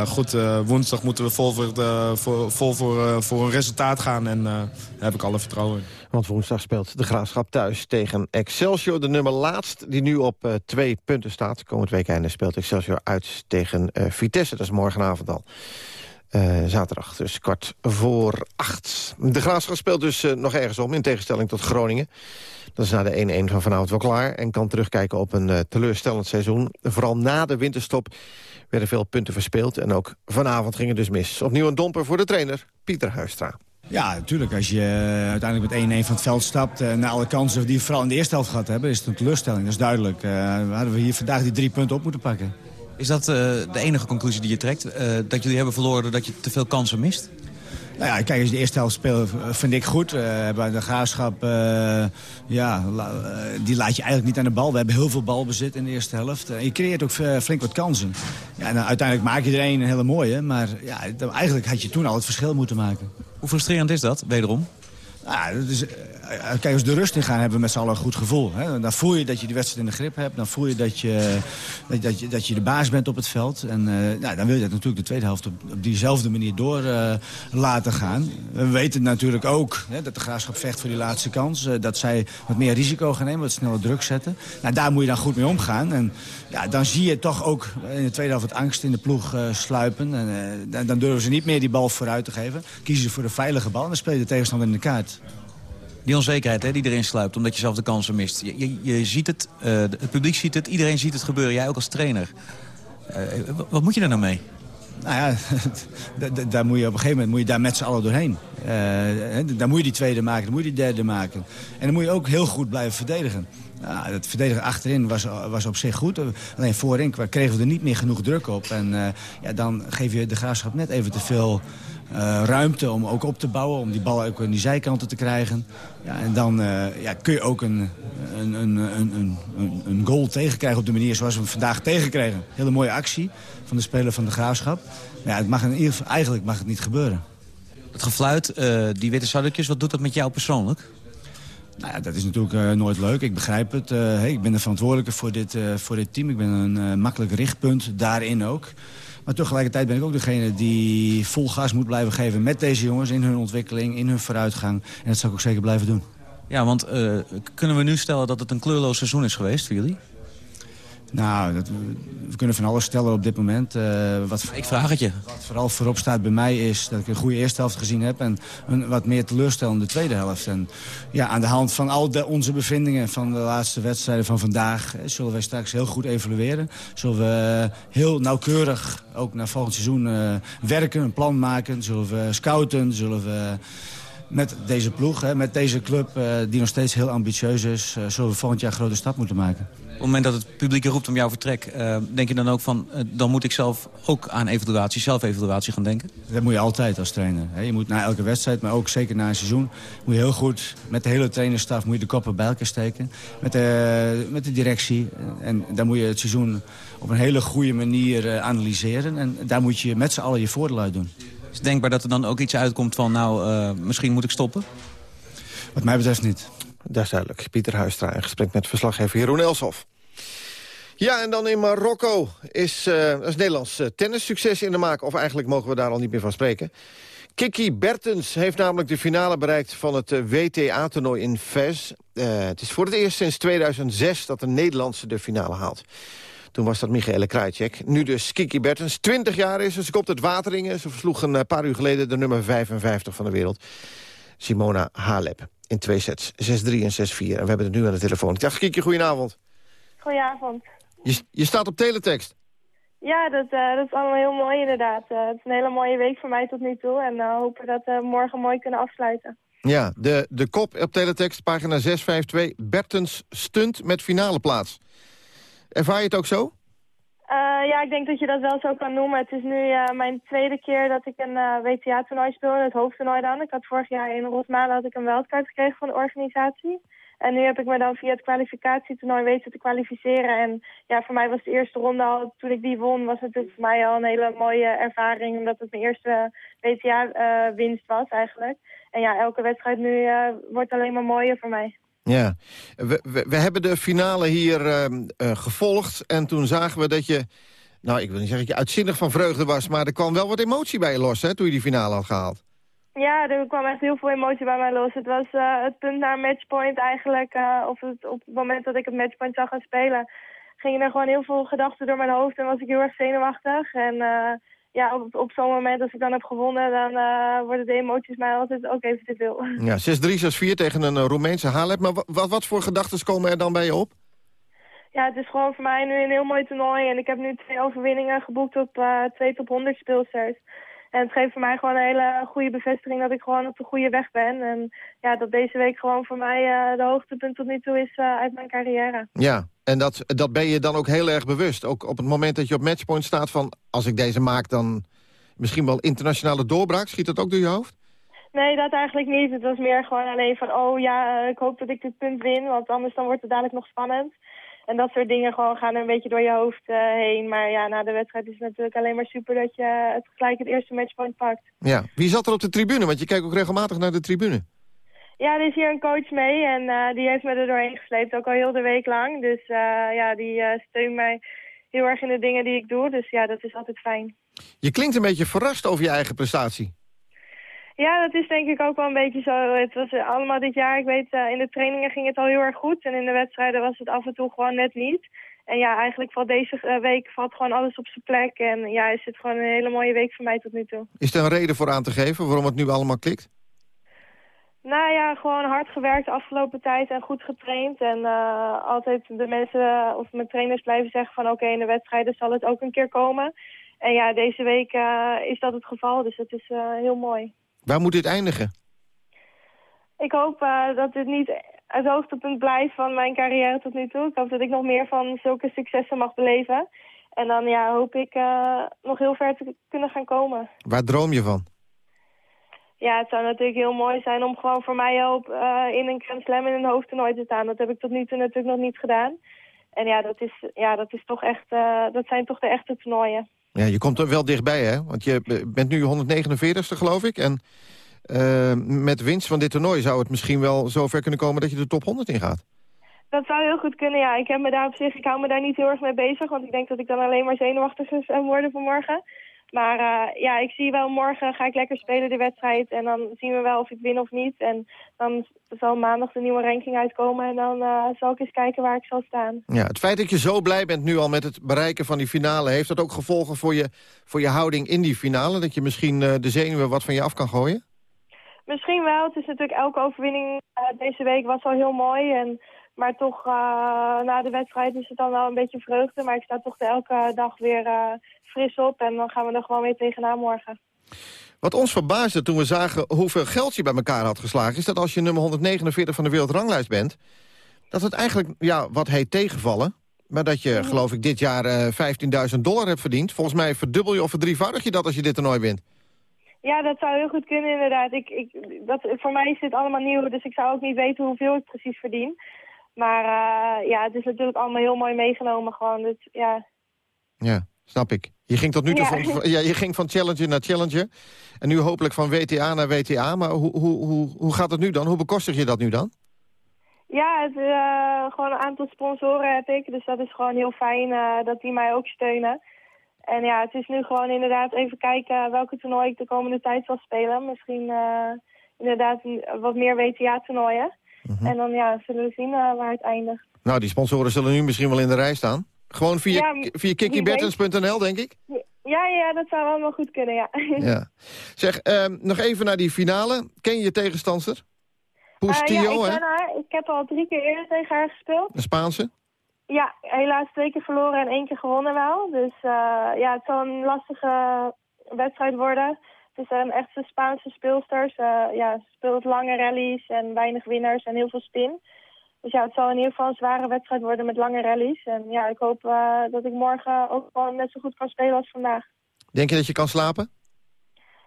goed, woensdag moeten we vol voor, de- voor, vol voor, voor een resultaat gaan. En daar heb ik alle vertrouwen in.
Want woensdag speelt de Graafschap thuis tegen Excelsior. De nummer laatst die nu op eh, twee punten staat. Komend weekende speelt Excelsior uit tegen eh, Vitesse. Dat is morgenavond al. Eh, zaterdag, dus kwart voor acht. De Graafschap speelt dus nog ergens om, in tegenstelling tot Groningen. Dat is na de 1-1 van vanavond wel klaar... en kan terugkijken op een teleurstellend seizoen. Vooral na de winterstop werden veel punten verspeeld... en ook vanavond ging het dus mis. Opnieuw een domper voor de trainer, Pieter Huistra.
Ja, natuurlijk. Als je eh, uiteindelijk met 1-1 van het veld stapt... Uh, na alle kansen die we vooral in de eerste helft gehad hebben... is het een teleurstelling, dat is duidelijk. Uh, hadden we hier vandaag die drie punten op moeten pakken.
Is dat uh, de enige conclusie die je trekt? Uh, dat jullie hebben verloren doordat je te veel kansen mist?
Nou ja, kijk, de eerste helft speelt, vind ik goed. We hebben de graafschap, uh, ja, la, uh, die laat je eigenlijk niet aan de bal. We hebben heel veel balbezit in de eerste helft. Je creëert ook flink wat kansen. Ja, en uiteindelijk maak je er een, een hele mooie. Maar ja, eigenlijk had je toen al het verschil moeten maken.
Hoe frustrerend is dat, wederom?
Ja, dat is, kijk, als de rust in gaan, hebben we met z'n allen een goed gevoel. Hè? Dan voel je dat je de wedstrijd in de grip hebt. Dan voel je dat je, dat, je, dat je de baas bent op het veld. En uh, nou, dan wil je dat natuurlijk de tweede helft op, diezelfde manier door laten gaan. We weten natuurlijk ook hè, dat de graafschap vecht voor die laatste kans. Dat zij wat meer risico gaan nemen, wat sneller druk zetten. Nou, daar moet je dan goed mee omgaan. En ja, dan zie je toch ook in de tweede helft het angst in de ploeg sluipen. En, dan, dan durven ze niet meer die bal vooruit te geven. Kiezen ze voor de veilige bal en dan speel je de tegenstander in de kaart.
Die onzekerheid hè, die erin sluipt, omdat je zelf de kansen mist. Je, je, ziet het, uh, het publiek ziet het, iedereen ziet het gebeuren. Jij ook als trainer. Uh, wat moet je er nou mee?
Nou ja, [laughs] daar moet je op een gegeven moment moet je daar met z'n allen doorheen. Uh, dan moet je die tweede maken, dan moet je die derde maken. En dan moet je ook heel goed blijven verdedigen. Nou, het verdedigen achterin was, was op zich goed. Alleen voorin kregen we er niet meer genoeg druk op. En ja, dan geef je de graafschap net even te veel uh, ruimte om ook op te bouwen. Om die bal ook aan die zijkanten te krijgen. Ja, en dan uh, ja, kun je ook een, een, een, een, een, een goal tegenkrijgen op de manier zoals we hem vandaag tegenkregen. Hele mooie actie van de speler van de graafschap. Maar ja, het mag in ieder geval, eigenlijk mag het niet gebeuren.
Het gefluit, uh, die witte zaddoekjes, wat doet dat met jou persoonlijk?
Nou ja, dat is natuurlijk uh, nooit leuk. Ik begrijp het. Uh, hey, ik ben de verantwoordelijke voor dit, voor dit team. Ik ben een makkelijk richtpunt daarin ook. Maar tegelijkertijd ben ik ook degene die vol gas moet blijven geven... met deze jongens in hun ontwikkeling, in hun vooruitgang. En dat zal ik ook zeker blijven doen.
Ja, want kunnen we nu stellen dat het een kleurloos seizoen is geweest voor jullie?
Nou, dat, we kunnen van alles stellen op dit moment. Uh, wat,
ik vraag het je.
Wat vooral voorop staat bij mij is dat ik een goede eerste helft gezien heb... en een wat meer teleurstellende tweede helft. En ja, aan de hand van al de, onze bevindingen van de laatste wedstrijden van vandaag... zullen wij straks heel goed evalueren. Zullen we heel nauwkeurig ook naar volgend seizoen uh, werken, een plan maken. Zullen we scouten, zullen we met deze ploeg, hè, met deze club... Uh, die nog steeds heel ambitieus is... zullen we volgend jaar een grote stap moeten maken.
Op het moment dat het publiek roept om jouw vertrek... Uh, denk je dan ook van, uh, dan moet ik zelf ook aan evaluatie, zelf-evaluatie gaan denken?
Dat moet je altijd als trainer. Hè. Je moet na elke wedstrijd, maar ook zeker na een seizoen... moet je heel goed met de hele trainerstaf moet je de koppen bij elkaar steken. Met de, met de directie. En dan moet je het seizoen op een hele goede manier uh, analyseren. En daar moet je met z'n allen je voordeel uit doen.
Is het denkbaar dat er dan ook iets uitkomt van... nou, misschien moet ik stoppen?
Wat mij betreft niet.
Duidelijk. Pieter Huistra in gesprek met verslaggever Jeroen Elshoff. Ja, en dan in Marokko is, uh, is Nederlands uh, tennissucces in de maak. Of eigenlijk mogen we daar al niet meer van spreken. Kiki Bertens heeft namelijk de finale bereikt van het uh, WTA-toernooi in Fez. het is voor het eerst sinds 2006 dat een Nederlandse de finale haalt. Toen was dat Michaela Krajcek. Nu dus Kiki Bertens. 20 jaar is ze. Ze komt uit Wateringen. Ze versloeg een paar uur geleden de nummer 55 van de wereld. Simona Halep. In twee sets. 6-3 en 6-4. En we hebben het nu aan de telefoon. Ik dacht, Kiki, goedenavond.
Goedenavond.
Je, je staat op teletext.
Ja, dat, uh, dat is allemaal heel mooi inderdaad. Uh, het is een hele mooie week voor mij tot nu toe. En uh, hopen dat we morgen mooi kunnen afsluiten.
Ja, de, de kop op teletext, pagina 652. Bertens stunt met finale plaats. Ervaar je het ook zo?
Uh, ja, ik denk dat je dat wel zo kan noemen. Het is nu uh, mijn tweede keer dat ik een uh, WTA-toernooi speel, het hoofdtoernooi dan. Ik had vorig jaar in Rosmalen had ik een wildcard gekregen van de organisatie. En nu heb ik me dan via het kwalificatietoernooi weten te kwalificeren. En ja, voor mij was de eerste ronde al, toen ik die won, was het voor mij al een hele mooie ervaring. Omdat het mijn eerste WTA-winst was eigenlijk. En ja, elke wedstrijd nu eh, wordt alleen maar mooier voor mij.
Ja, we, we, hebben de finale hier ehm, eh, gevolgd en toen zagen we dat je... Nou, ik wil niet zeggen dat je uitzinnig van vreugde was... maar er kwam wel wat emotie bij je los, hè, toen je die finale had gehaald.
Ja, er kwam echt heel veel emotie bij mij los. Het was eh, het punt naar matchpoint eigenlijk. eh, of het, op het moment dat ik het matchpoint zou gaan spelen... gingen er gewoon heel veel gedachten door mijn hoofd en was ik heel erg zenuwachtig. En eh, ja, op, op zo'n moment als ik dan heb gewonnen... dan eh, worden de emoties mij altijd ook even te veel. [laughs]
Ja, 6-3, 6-4 tegen een eh, Roemeense Halep. Maar wa- wat, wat voor gedachten komen er dan bij je op?
Ja, het is gewoon voor mij nu een heel mooi toernooi. En ik heb nu twee overwinningen geboekt op eh, twee top 100 speelsters. En het geeft voor mij gewoon een hele goede bevestiging dat ik gewoon op de goede weg ben. En ja, dat deze week gewoon voor mij de hoogtepunt tot nu toe is uit mijn carrière.
Ja, en dat, dat ben je dan ook heel erg bewust. Ook op het moment dat je op matchpoint staat van... als ik deze maak, dan misschien wel internationale doorbraak. Schiet dat ook door je hoofd?
Nee, dat eigenlijk niet. Het was meer gewoon alleen van, oh ja, eh, ik hoop dat ik dit punt win. Want anders dan wordt het dadelijk nog spannend. En dat soort dingen gewoon gaan een beetje door je hoofd eh, heen. Maar ja, na de wedstrijd is het natuurlijk alleen maar super dat je het gelijk het eerste matchpoint pakt.
Ja. Wie zat er op de tribune? Want je kijkt ook regelmatig naar de tribune.
Ja, er is hier een coach mee en eh, die heeft me er doorheen gesleept, ook al heel de week lang. Dus eh, ja, die eh, steunt mij heel erg in de dingen die ik doe. Dus ja, dat is altijd fijn.
Je klinkt een beetje verrast over je eigen prestatie.
Ja, dat is denk ik ook wel een beetje zo. Het was allemaal dit jaar, ik weet, in de trainingen ging het al heel erg goed. En in de wedstrijden was het af en toe gewoon net niet. En ja, eigenlijk valt deze week valt gewoon alles op zijn plek. En ja, is het gewoon een hele mooie week voor mij tot nu toe.
Is er een reden voor aan te geven waarom het nu allemaal klikt?
Nou ja, gewoon hard gewerkt de afgelopen tijd en goed getraind. En eh, altijd de mensen of mijn trainers blijven zeggen van oké, in de wedstrijden zal het ook een keer komen. En ja, deze week eh, is dat het geval, dus dat is eh, heel mooi.
Waar moet dit eindigen?
Ik hoop eh, dat dit niet het hoogtepunt blijft van mijn carrière tot nu toe. Ik hoop dat ik nog meer van zulke successen mag beleven. En dan ja, hoop ik eh, nog heel ver te kunnen gaan komen.
Waar droom je van?
Ja, het zou natuurlijk heel mooi zijn om gewoon voor mij ook eh, in een Grand Slam in een hoofdtoernooi te staan. Dat heb ik tot nu toe natuurlijk nog niet gedaan. En ja, dat, is, ja, dat, is toch echt, eh, dat zijn toch de echte toernooien.
Ja, je komt er wel dichtbij, hè? Want je bent nu 149ste, geloof ik. En eh, met winst van dit toernooi zou het misschien wel zover kunnen komen... dat je de top 100 ingaat.
Dat zou heel goed kunnen, ja. Ik heb me daar op zich, ik hou me daar niet heel erg mee bezig. Want ik denk dat ik dan alleen maar zenuwachtig zou worden voor morgen. Maar eh, ja, ik zie wel morgen ga ik lekker spelen de wedstrijd. En dan zien we wel of ik win of niet. En dan zal maandag de nieuwe ranking uitkomen. En dan eh, zal ik eens kijken waar ik zal staan.
Ja, het feit dat je zo blij bent nu al met het bereiken van die finale... heeft dat ook gevolgen voor je, voor je houding in die finale? Dat je misschien eh, de zenuwen wat van je af kan gooien?
Misschien wel. Het is natuurlijk elke overwinning deze week was al heel mooi. En, maar toch, eh, na de wedstrijd is het dan wel een beetje vreugde. Maar ik sta toch elke dag weer eh, fris op. En dan gaan we er gewoon weer tegenaan morgen.
Wat ons verbaasde toen we zagen hoeveel geld je bij elkaar had geslagen... is dat als je nummer 149 van de wereldranglijst bent... dat het eigenlijk, ja, wat heet tegenvallen... maar dat je, geloof ik, dit jaar eh 15.000 dollar hebt verdiend. Volgens mij verdubbel je of verdrievoudig je dat als je dit toernooi wint.
Ja, dat zou heel goed kunnen inderdaad. Ik, ik, dat, voor mij is dit allemaal nieuw, dus ik zou ook niet weten hoeveel ik precies verdien. Maar eh, ja, het is natuurlijk allemaal heel mooi meegenomen gewoon. Dus, ja.
Ja, snap ik. Je ging tot nu toe
Ja.
van, ja, je ging van challenger naar challenger. En nu hopelijk van WTA naar WTA. Maar hoe, hoe, hoe, hoe gaat het nu dan? Hoe bekostig je dat nu dan?
Ja, het, eh, gewoon een aantal sponsoren heb ik. Dus dat is gewoon heel fijn eh, dat die mij ook steunen. En ja, het is nu gewoon inderdaad even kijken welke toernooi ik de komende tijd zal spelen. Misschien inderdaad wat meer WTA-toernooien. En dan ja, zullen we zien eh, waar het eindigt.
Nou, die sponsoren zullen nu misschien wel in de rij staan. Gewoon via,
Ja,
via
wie
kickybettens.nl, denk ik.
Ja, ja, dat zou allemaal goed kunnen, ja. [laughs]
Ja. Zeg, ehm, nog even naar die finale. Ken je je tegenstandster?
Eh,
Pustillo,
ja, ik,
hè?
haar. ik heb al drie keer eerder tegen haar gespeeld.
Een Spaanse?
Ja, helaas twee keer verloren en één keer gewonnen wel. Dus eh, ja, het zal een lastige wedstrijd worden. Het is een echte Spaanse speelster. Ze ja, ze speelt lange rallies en weinig winnaars en heel veel spin. Dus ja, het zal in ieder geval een zware wedstrijd worden met lange rallies. En ja, ik hoop eh, dat ik morgen ook gewoon net zo goed kan spelen als vandaag.
Denk je dat je kan slapen?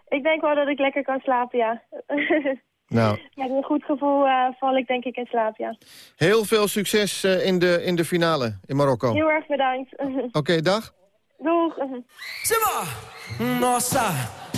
Ik denk wel dat ik lekker kan slapen, ja. [laughs]
Nou,
Met een goed gevoel eh, val ik denk ik in slaap, ja.
heel veel succes eh, in, de, in de finale in Marokko.
Heel erg bedankt.
Oké, dag.
Doeg.
Simba! Nossa,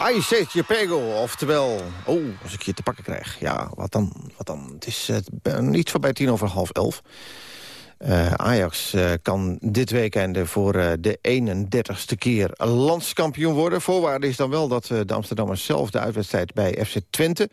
Ai, zet je pego, oftewel... Oh, als ik je te pakken krijg. Ja, wat dan? Wat dan? Het is uh, niet voorbij tien over half elf. Eh, Ajax eh, kan dit weekend voor de 31ste keer landskampioen worden. Voorwaarde is dan wel dat de Amsterdammers zelf de uitwedstrijd bij FC Twente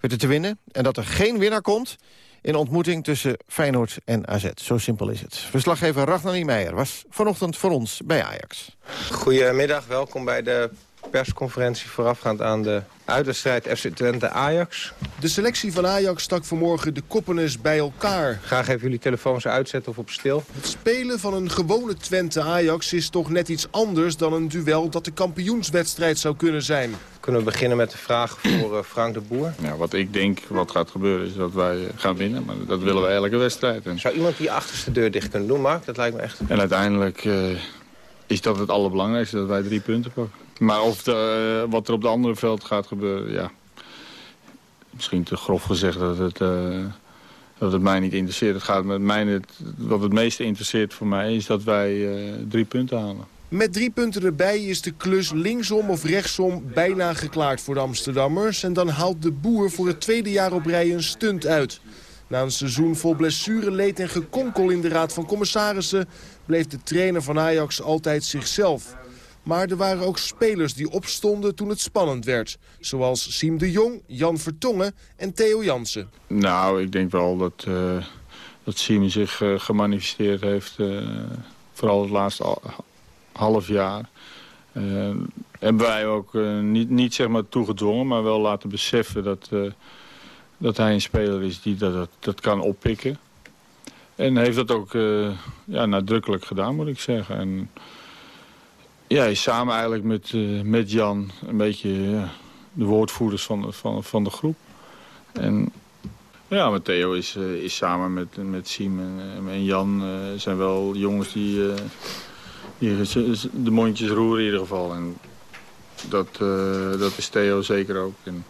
weten te winnen. En dat er geen winnaar komt in ontmoeting tussen Feyenoord en AZ. Zo simpel is het. Verslaggever Ragnar Niemeyer was vanochtend voor ons bij Ajax.
Goedemiddag, welkom bij de persconferentie voorafgaand aan de uitwedstrijd FC Twente-Ajax.
De selectie van Ajax stak vanmorgen de koppen eens bij elkaar.
Graag even jullie telefoons uitzetten of op stil.
Het spelen van een gewone Twente-Ajax is toch net iets anders dan een duel dat de kampioenswedstrijd zou kunnen zijn.
Kunnen we beginnen met de vraag voor eh, Frank de Boer.
Ja, wat ik denk wat gaat gebeuren is dat wij eh, gaan winnen. Maar dat willen we elke wedstrijd. En,
Zou iemand die achterste deur dicht kunnen doen, Mark? Dat lijkt me echt...
en uiteindelijk eh, is dat het allerbelangrijkste, dat wij drie punten pakken. Maar of eh, wat er op de andere veld gaat gebeuren, ja... Misschien te grof gezegd dat het, eh, dat het mij niet interesseert. Het gaat met mij het, wat het meeste interesseert voor mij is dat wij eh, drie punten halen.
Met drie punten erbij is de klus linksom of rechtsom bijna geklaard voor de Amsterdammers. En dan haalt de boer voor het tweede jaar op rij een stunt uit. Na een seizoen vol blessureleed en gekonkel in de Raad van Commissarissen... bleef de trainer van Ajax altijd zichzelf. Maar er waren ook spelers die opstonden toen het spannend werd. Zoals Siem de Jong, Jan Vertongen en Theo Jansen.
Nou, ik denk wel dat, eh dat Siem zich eh, gemanifesteerd heeft. eh, vooral het laatste al- half jaar. Hebben wij ook niet, niet zeg maar toegedwongen, maar wel laten beseffen dat, dat hij een speler is die dat, dat, kan oppikken. En heeft dat ook ja, nadrukkelijk gedaan, moet ik zeggen. En ja, samen eigenlijk met, eh, met Jan een beetje ja, de woordvoerders van, van, van de groep. En Ja, maar Theo is, eh, is samen met, met Siem en, Jan... eh, zijn wel jongens die, eh, die de mondjes roeren in ieder geval. En dat, eh, dat is Theo zeker ook. En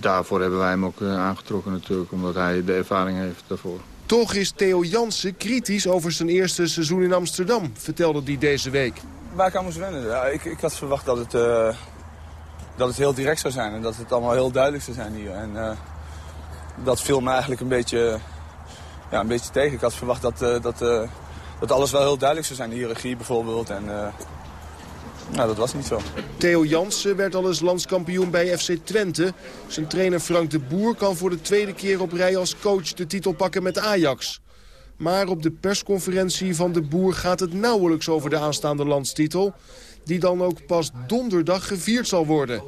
daarvoor hebben wij hem ook eh, aangetrokken natuurlijk. Omdat hij de ervaring heeft daarvoor.
Toch is Theo Jansen kritisch over zijn eerste seizoen in Amsterdam, vertelde hij deze week.
Waar ik aan moest wennen? Ja, ik, ik had verwacht dat het, eh, dat het heel direct zou zijn en dat het allemaal heel duidelijk zou zijn hier. En eh, dat viel me eigenlijk een beetje, ja, een beetje tegen. Ik had verwacht dat, eh, dat, dat alles wel heel duidelijk zou zijn, de hiërarchie bijvoorbeeld. En nou, dat was niet zo.
Theo Jansen werd al eens landskampioen bij FC Twente. Zijn trainer Frank de Boer kan voor de tweede keer op rij als coach de titel pakken met Ajax. Maar op de persconferentie van de Boer gaat het nauwelijks over de aanstaande landstitel. Die dan ook pas donderdag gevierd zal worden.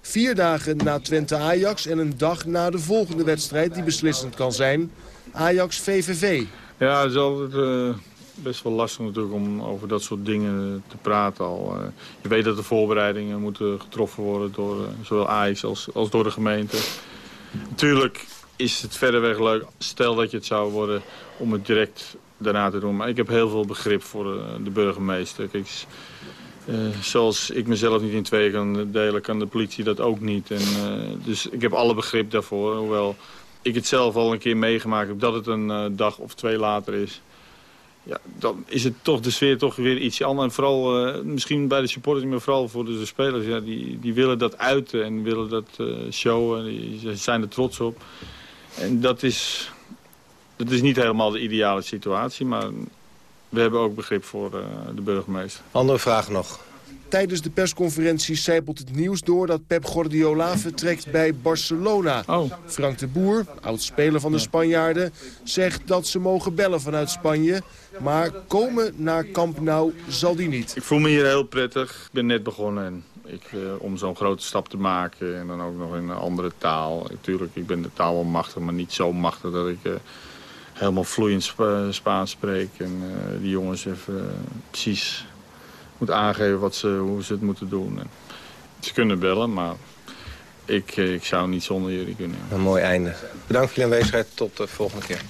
Vier dagen na Twente-Ajax en een dag na de volgende wedstrijd die beslissend kan zijn. Ajax-VVV.
Ja, het is altijd eh, best wel lastig natuurlijk om over dat soort dingen te praten al. Eh, je weet dat de voorbereidingen moeten getroffen worden door eh, zowel Ajax als, als door de gemeente. Natuurlijk is het verderweg leuk, stel dat je het zou worden, om het direct daarna te doen. Maar ik heb heel veel begrip voor eh, de burgemeester. Kijk, eh, zoals ik mezelf niet in twee kan delen, kan de politie dat ook niet. En, eh, dus ik heb alle begrip daarvoor, hoewel ik het zelf al een keer meegemaakt heb dat het een dag of twee later is. Ja, dan is het toch de sfeer toch weer iets anders. En vooral, misschien bij de supporters, maar vooral voor de, de spelers. Ja, die, die willen dat uiten en willen dat showen. Ze zijn er trots op. En dat is, dat is niet helemaal de ideale situatie. Maar we hebben ook begrip voor eh, de burgemeester.
Andere vraag nog.
Tijdens de persconferentie zijpelt het nieuws door dat Pep Guardiola vertrekt bij Barcelona. Frank de Boer, oud-speler van de Spanjaarden, zegt dat ze mogen bellen vanuit Spanje. Maar komen naar Camp Nou zal die niet.
Ik voel me hier heel prettig. Ik ben net begonnen en ik, eh, om zo'n grote stap te maken. En dan ook nog in een andere taal. Natuurlijk, ik ben de taal wel machtig, maar niet zo machtig dat ik eh, helemaal vloeiend Spa- Spaans spreek. En eh, die jongens even precies moet aangeven wat ze, hoe ze het moeten doen. En ze kunnen bellen, maar ik, ik zou niet zonder jullie kunnen.
Een mooi einde. Bedankt voor jullie aanwezigheid. Tot de volgende keer.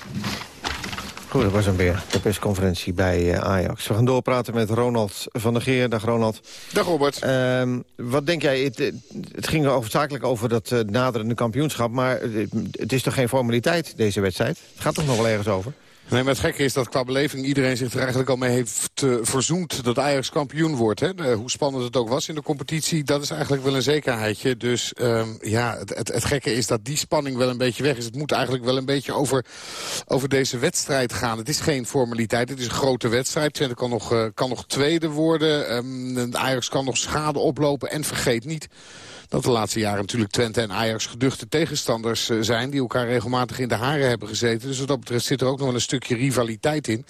Goed, dat was hem weer, de persconferentie bij eh, Ajax. We gaan doorpraten met Ronald van der Geer. Dag Ronald.
Dag Robert.
Ehm, wat denk jij, het, het ging hoofdzakelijk over dat eh, naderende kampioenschap... maar het, het is toch geen formaliteit, deze wedstrijd? Het gaat toch nog wel ergens over?
Nee, maar het gekke is dat qua beleving iedereen zich er eigenlijk al mee heeft uh, verzoend dat Ajax kampioen wordt. Hè? De, hoe spannend het ook was in de competitie, dat is eigenlijk wel een zekerheidje. Dus um, ja, het, het, gekke is dat die spanning wel een beetje weg is. Het moet eigenlijk wel een beetje over, over deze wedstrijd gaan. Het is geen formaliteit, het is een grote wedstrijd. Twente kan nog, uh, kan nog tweede worden. Um, Ajax kan nog schade oplopen en vergeet niet dat de laatste jaren natuurlijk Twente en Ajax geduchte tegenstanders zijn... die elkaar regelmatig in de haren hebben gezeten. Dus wat dat betreft zit er ook nog wel een stukje rivaliteit in.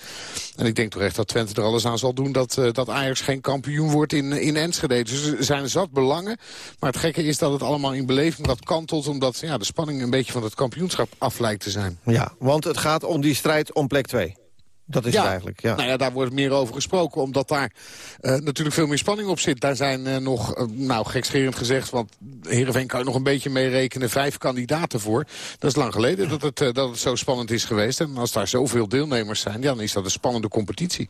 En ik denk toch echt dat Twente er alles aan zal doen... dat, uh, dat Ajax geen kampioen wordt in, in Enschede. Dus er zijn zat belangen. Maar het gekke is dat het allemaal in beleving wat kantelt... omdat ja, de spanning een beetje van het kampioenschap af lijkt te zijn.
Ja, want het gaat om die strijd om plek 2. Dat is
ja,
het eigenlijk, ja.
Nou ja, daar wordt meer over gesproken, omdat daar uh, natuurlijk veel meer spanning op zit. Daar zijn uh, nog, uh, nou gekscherend gezegd, want Heerenveen kan je nog een beetje meerekenen, vijf kandidaten voor. Dat is lang geleden dat het, dat het zo spannend is geweest. En als daar zoveel deelnemers zijn, ja, dan is dat een spannende competitie.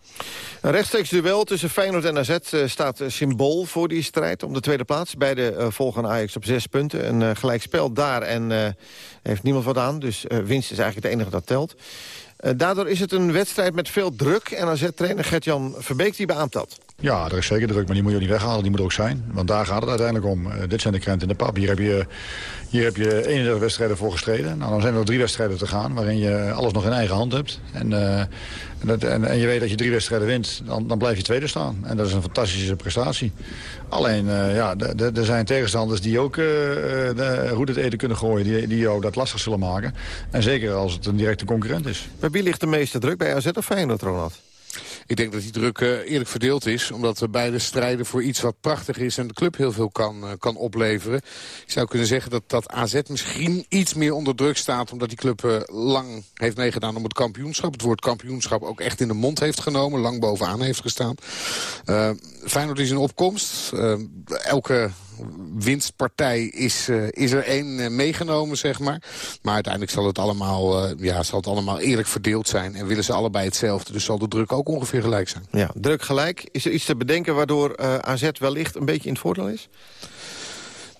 Een rechtstreeks duel tussen Feyenoord en AZ staat symbool voor die strijd om de tweede plaats. Beide volgen Ajax op zes punten. Een gelijkspel daar en heeft niemand wat aan. Dus winst is eigenlijk het enige dat telt. Uh, daardoor is het een wedstrijd met veel druk. En AZ-trainer Gert-Jan Verbeek die beaamt dat.
Ja, er is zeker druk, maar die moet je ook niet weghalen. Die moet ook zijn. Want daar gaat het uiteindelijk om. Uh, dit zijn de krenten in de pap. Hier heb je, hier heb je 31 wedstrijden voor gestreden. Nou, dan zijn er nog drie wedstrijden te gaan... waarin je alles nog in eigen hand hebt. En, uh, en, dat, en, en, je weet dat je drie wedstrijden wint, dan, dan blijf je tweede staan. En dat is een fantastische prestatie. Alleen, ja, er zijn tegenstanders die ook de, goed het eten kunnen gooien... Die, die ook dat lastig zullen maken. En zeker als het een directe concurrent is.
Bij wie ligt de meeste druk? Bij AZ of Feyenoord, Ronald?
Ik denk dat die druk uh, eerlijk verdeeld is. Omdat beide strijden voor iets wat prachtig is... en de club heel veel kan, uh, kan opleveren. Ik zou kunnen zeggen dat, dat AZ misschien iets meer onder druk staat... omdat die club uh, lang heeft meegedaan om het kampioenschap. Het woord kampioenschap ook echt in de mond heeft genomen. Lang bovenaan heeft gestaan. Feyenoord is in opkomst. elke winstpartij is, eh, is er één eh, meegenomen, zeg maar. Maar uiteindelijk zal het, allemaal, eh, ja, zal het allemaal eerlijk verdeeld zijn. En willen ze allebei hetzelfde. Dus zal de druk ook ongeveer gelijk zijn.
Ja, druk gelijk. Is er iets te bedenken waardoor AZ wellicht een beetje in het voordeel is?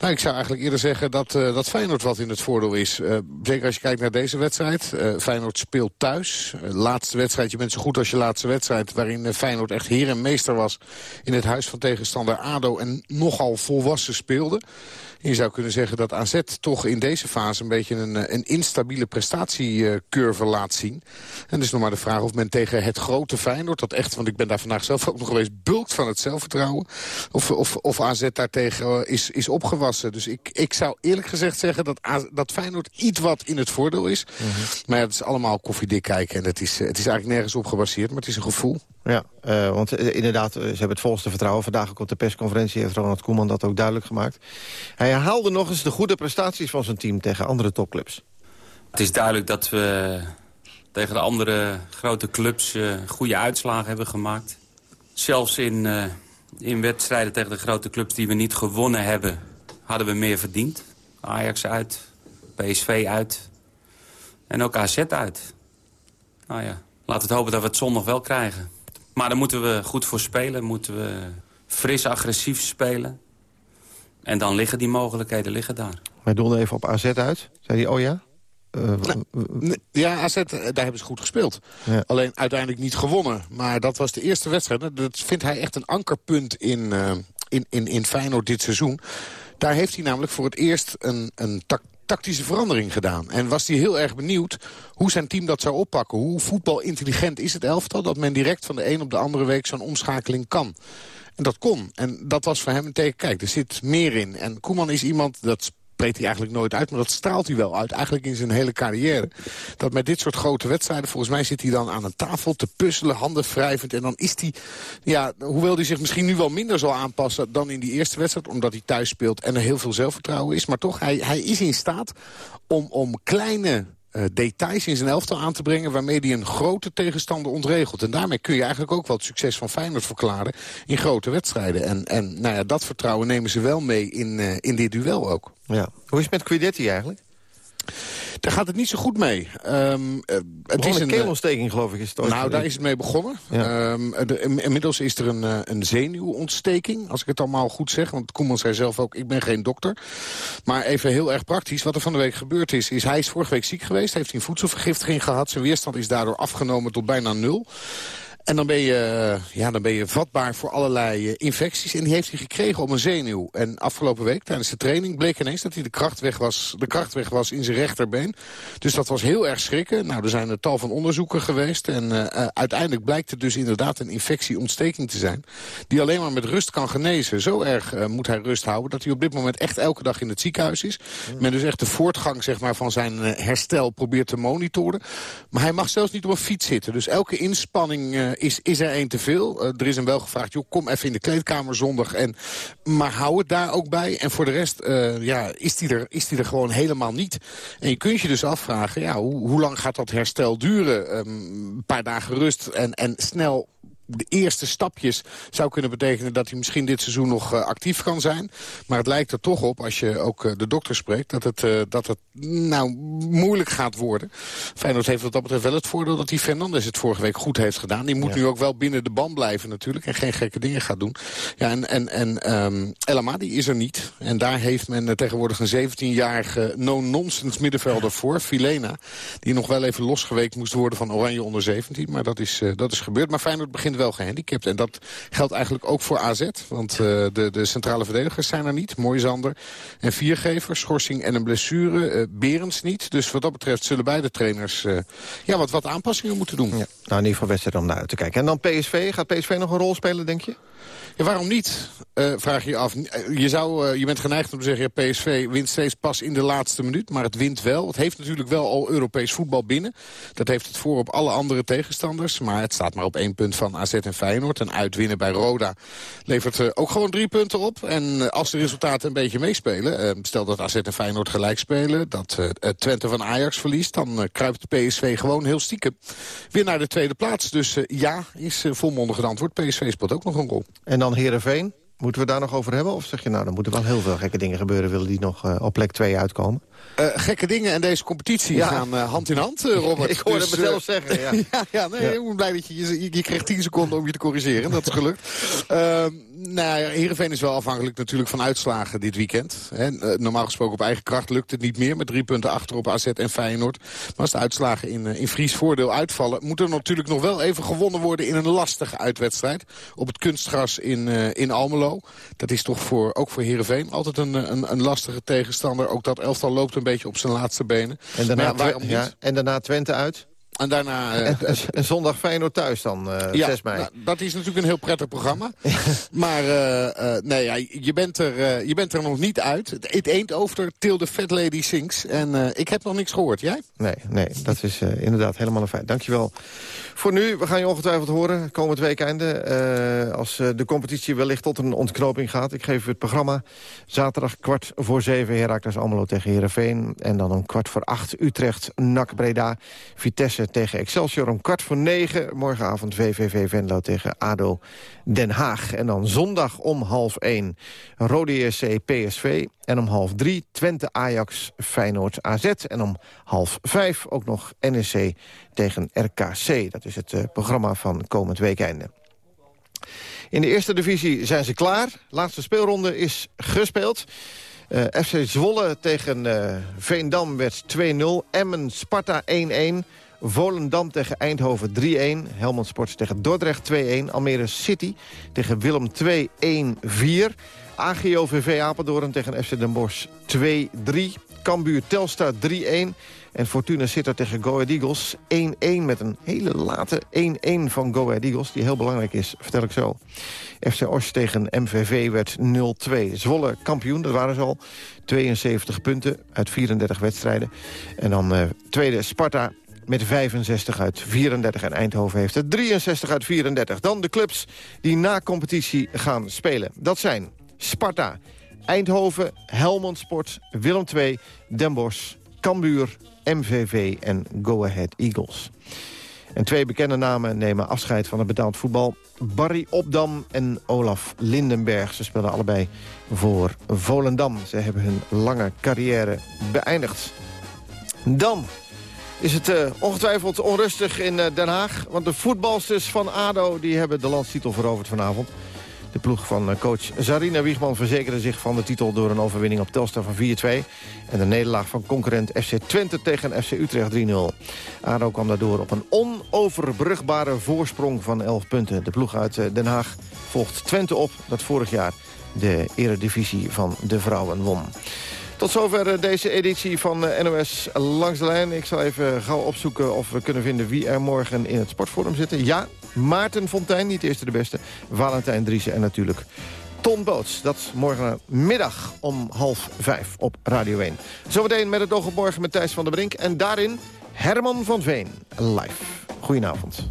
Nou, ik zou eigenlijk eerder zeggen dat, eh, dat Feyenoord wat in het voordeel is. Eh, zeker als je kijkt naar deze wedstrijd. Eh, Feyenoord speelt thuis. Laatste wedstrijd, je bent zo goed als je laatste wedstrijd... waarin Feyenoord echt heer en meester was in het huis van tegenstander ADO... en nogal volwassen speelde. Je zou kunnen zeggen dat AZ toch in deze fase een beetje een, een instabiele prestatiecurve laat zien. En dus nog maar de vraag of men tegen het grote Feyenoord, dat echt, want ik ben daar vandaag zelf ook nog geweest, bulkt van het zelfvertrouwen. Of, of, of AZ daartegen is, is opgewassen. Dus ik, ik zou eerlijk gezegd zeggen dat, dat Feyenoord iets wat in het voordeel is. Maar ja, het is allemaal koffiedik kijken en het is, eh, het is eigenlijk nergens op gebaseerd, maar het is een gevoel.
Ja, eh, want eh, inderdaad, ze hebben het volste vertrouwen. Vandaag ook op de persconferentie heeft Ronald Koeman dat ook duidelijk gemaakt. Hij herhaalde nog eens de goede prestaties van zijn team tegen andere topclubs.
Het is duidelijk dat we tegen de andere grote clubs eh, goede uitslagen hebben gemaakt. Zelfs in, eh, in wedstrijden tegen de grote clubs die we niet gewonnen hebben... hadden we meer verdiend. Ajax uit, PSV uit en ook AZ uit. Nou ja, laten we het hopen dat we het zondag wel krijgen. Maar daar moeten we goed voor spelen. Moeten we fris agressief spelen. En dan liggen die mogelijkheden liggen daar.
Hij doelde even op AZ uit. Zei hij, oh ja? Eh,
Ja, AZ, eh, daar hebben ze goed gespeeld. Alleen uiteindelijk niet gewonnen. Maar dat was de eerste wedstrijd. Dat vindt hij echt een ankerpunt in, eh, in, in, in Feyenoord dit seizoen. Daar heeft hij namelijk voor het eerst een, een tactische verandering gedaan. En was hij heel erg benieuwd hoe zijn team dat zou oppakken. Hoe voetbalintelligent is het elftal... dat men direct van de een op de andere week zo'n omschakeling kan. En dat kon. En dat was voor hem een teken. Kijk, er zit meer in. En Koeman is iemand, dat spreekt hij eigenlijk nooit uit... maar dat straalt hij wel uit, eigenlijk in zijn hele carrière. Dat met dit soort grote wedstrijden... volgens mij zit hij dan aan een tafel te puzzelen, handen wrijvend... en dan is hij, ja, hoewel hij zich misschien nu wel minder zal aanpassen... dan in die eerste wedstrijd, omdat hij thuis speelt... en er heel veel zelfvertrouwen is. Maar toch, hij, hij is in staat om, om kleine eh, details in zijn elftal aan te brengen... waarmee hij een grote tegenstander ontregelt. En daarmee kun je eigenlijk ook wel het succes van Feyenoord verklaren... in grote wedstrijden. En, en nou ja, dat vertrouwen nemen ze wel mee in, eh, in dit duel ook.
Ja. Hoe is het met Quidetti eigenlijk?
Daar gaat het niet zo goed mee. Eh, het is
een
een
keelontsteking, geloof ik. Is het
nou, daar is het mee begonnen.
Ja.
Ehm, de- in- inmiddels is er een, eh, een zenuwontsteking, als ik het allemaal goed zeg. Want Koeman zei zelf ook, ik ben geen dokter. Maar even heel erg praktisch, wat er van de week gebeurd is... is hij is vorige week ziek geweest, heeft hij een voedselvergiftiging gehad. Zijn weerstand is daardoor afgenomen tot bijna nul. En dan ben, je, eh, ja, dan ben je vatbaar voor allerlei eh, infecties. En die heeft hij gekregen op een zenuw. En afgelopen week tijdens de training bleek ineens dat hij de kracht weg was, de kracht weg was in zijn rechterbeen. Dus dat was heel erg schrikken. Nou, er zijn een tal van onderzoeken geweest. En eh, uiteindelijk blijkt het dus inderdaad een infectieontsteking te zijn. Die alleen maar met rust kan genezen. Zo erg moet hij rust houden dat hij op dit moment echt elke dag in het ziekenhuis is. Men dus echt de voortgang zeg maar, van zijn herstel probeert te monitoren. Maar hij mag zelfs niet op een fiets zitten. Dus elke inspanning is, is er één te veel. Eh, er is hem wel gevraagd, joh, kom even in de kleedkamer zondag. En, maar hou het daar ook bij. En voor de rest eh, ja, is hij er, is die er gewoon helemaal niet. En je kunt je dus afvragen, ja, hoe, hoe lang gaat dat herstel duren? Ehm, een paar dagen rust en, en snel de eerste stapjes zou kunnen betekenen dat hij misschien dit seizoen nog eh, actief kan zijn. Maar het lijkt er toch op, als je ook eh, de dokter spreekt, dat het, eh, dat het nou moeilijk gaat worden. Feyenoord heeft wat dat betreft wel het voordeel dat die Fernandes het vorige week goed heeft gedaan. Die moet
Ja.
nu ook wel binnen de band blijven natuurlijk en geen gekke dingen gaat doen. Ja, en, en, en ehm El Amadi is er niet. En daar heeft men tegenwoordig een 17-jarige no-nonsense middenvelder voor, Filena. Die nog wel even losgeweekt moest worden van Oranje onder 17. Maar dat is, dat is gebeurd. Maar Feyenoord begint wel gehandicapt. En dat geldt eigenlijk ook voor AZ. Want eh, de, de centrale verdedigers zijn er niet. Moisander en Viergever, schorsing en een blessure. eh Berends niet. Dus wat dat betreft zullen beide trainers eh, ja, wat, wat aanpassingen moeten doen.
Ja. Nou, in ieder geval wedstrijd om naar uit te kijken. En dan PSV. Gaat PSV nog een rol spelen, denk je?
Waarom niet? Eh, vraag je af. Eh, Je, zou, eh, je bent geneigd om te zeggen, ja, PSV wint steeds pas in de laatste minuut. Maar het wint wel. Het heeft natuurlijk wel al Europees voetbal binnen. Dat heeft het voor op alle andere tegenstanders. Maar het staat maar op één punt van AZ en Feyenoord. Een uitwinnen bij Roda levert ook gewoon drie punten op. En als de resultaten een beetje meespelen... stel dat AZ en Feyenoord gelijk spelen... dat Twente van Ajax verliest... dan kruipt PSV gewoon heel stiekem weer naar de tweede plaats. Dus ja, is volmondig het antwoord. PSV speelt ook nog een rol.
En dan Heerenveen. Moeten we daar nog over hebben? Of zeg je nou, dan moeten wel heel veel gekke dingen gebeuren... willen die nog eh, op plek 2 uitkomen?
Eh, gekke dingen en deze competitie
Ja.
gaan eh, hand in hand, eh, Robert. [laughs]
Ik hoorde
Dus,
het mezelf zeggen, [laughs] ja.
ja, ja, nee,
Ja.
ik ben blij dat je, je, je kreeg 10 seconden om je te corrigeren. Dat is gelukt. [laughs] Ehm nou ja, Heerenveen is wel afhankelijk natuurlijk van uitslagen dit weekend. Normaal gesproken op eigen kracht lukt het niet meer... met drie punten achter op AZ en Feyenoord. Maar als de uitslagen in, in Fries voordeel uitvallen... moet er natuurlijk nog wel even gewonnen worden in een lastige uitwedstrijd. Op het kunstgras in, in Almelo. Dat is toch voor, ook voor Heerenveen altijd een, een, een lastige tegenstander. Ook dat elftal loopt een beetje op zijn laatste benen.
En daarna,
Maar ja, waarom
Twe-
niet?
ja, en daarna Twente uit.
En daarna... eh,
En, en zondag Feyenoord thuis dan, eh 6 mei.
nou, dat is natuurlijk een heel prettig programma. [laughs] maar eh, nee, ja, je, bent er, je bent er nog niet uit. Het it ain't over till the fat lady sings. En ik heb nog niks gehoord. Jij?
Nee, nee, dat is inderdaad helemaal een feit. Dankjewel voor nu. We gaan je ongetwijfeld horen komend weekende. als de competitie wellicht tot een ontknoping gaat. Ik geef het programma zaterdag kwart voor zeven. Heracles Almelo tegen Heerenveen. En dan om kwart voor acht Utrecht, NAC Breda. Vitesse tegen Excelsior om kwart voor negen. Morgenavond VVV Venlo tegen ADO Den Haag. En dan zondag om half één Rode JC PSV. En om half drie Twente Ajax Feyenoord AZ. En om half vijf ook nog NEC tegen RKC. Dat is het eh, programma van komend weekende. In de eerste divisie zijn ze klaar. Laatste speelronde is gespeeld. Eh, FC Zwolle tegen eh, Veendam werd 2-0. Emmen Sparta 1-1. Volendam tegen Eindhoven 3-1. Helmond Sport tegen Dordrecht 2-1. Almere City tegen Willem 2-1-4. AGOVV Apeldoorn tegen FC Den Bosch 2-3. Cambuur Telstar 3-1. En Fortuna Sittard tegen Go Ahead Eagles 1-1 met een hele late 1-1 van Go Ahead Eagles... die heel belangrijk is, vertel ik zo. FC Os tegen MVV werd 0-2. Zwolle kampioen, dat waren ze al. 72 punten uit 34 wedstrijden. En dan eh, tweede Sparta met 65 uit 34. En Eindhoven heeft er 63 uit 34. Dan de clubs die na competitie gaan spelen. Dat zijn Sparta, Eindhoven, Helmond Sport, Willem II, Den Bosch, Cambuur, MVV en Go Ahead Eagles. En twee bekende namen nemen afscheid van het betaald voetbal. Barry Opdam en Olaf Lindenberg. Ze spelen allebei voor Volendam. Ze hebben hun lange carrière beëindigd. Dan is het eh, ongetwijfeld onrustig in eh, Den Haag. Want de voetbalsters van ADO die hebben de landstitel veroverd vanavond. De ploeg van eh, coach Zarina Wiegman verzekerde zich van de titel... door een overwinning op Telstar van 4-2. En de nederlaag van concurrent FC Twente tegen FC Utrecht 3-0. ADO kwam daardoor op een onoverbrugbare voorsprong van 11 punten. De ploeg uit Den Haag volgt Twente op... dat vorig jaar de eredivisie van de vrouwen won. Tot zover eh, deze editie van eh, NOS Langs de Lijn. Ik zal even gauw opzoeken of we kunnen vinden wie er morgen in het sportforum zitten. Ja, Maarten Fontijn, niet de eerste de beste. Valentijn Driessen en natuurlijk Ton Boots. Dat morgenmiddag om half vijf op Radio 1. Zometeen met het oog op morgen met Thijs van der Brink. En daarin Herman van Veen, live. Goedenavond.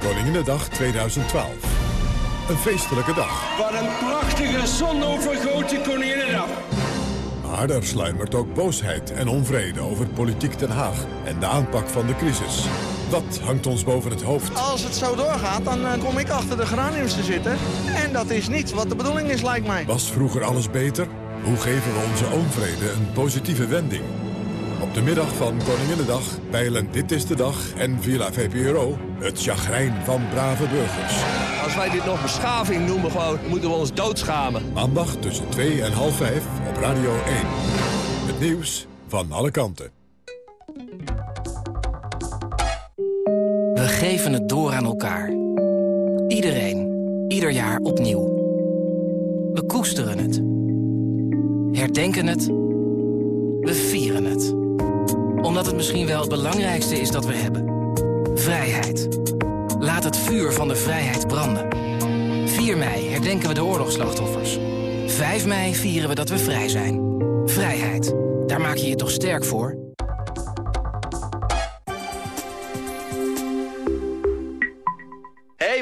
Koninginnedag 2012. Een feestelijke dag.
Wat een prachtige zonovergoten Koninginnedag.
Maar er sluimert ook boosheid en onvrede over politiek Den Haag en de aanpak van de crisis. Wat hangt ons boven het hoofd?
Als het zo doorgaat, dan eh, kom ik achter de geraniums te zitten. En dat is niet wat de bedoeling is, lijkt mij.
Was vroeger alles beter? Hoe geven we onze oomvrede een positieve wending? Op de middag van Koninginnedag peilen Dit is de Dag en Villa VPRO het chagrijn van brave burgers.
Als wij dit nog beschaving noemen, gewoon, moeten we ons doodschamen.
Maandag tussen 2 en half 5 op Radio 1. Het nieuws van alle kanten.
We geven het door aan elkaar. Iedereen, ieder jaar opnieuw. We koesteren het. Herdenken het. We vieren het. Omdat het misschien wel het belangrijkste is dat we hebben. Vrijheid. Laat het vuur van de vrijheid branden. 4 mei herdenken we de oorlogsslachtoffers. 5 mei vieren we dat we vrij zijn. Vrijheid. Daar maak je je toch sterk voor?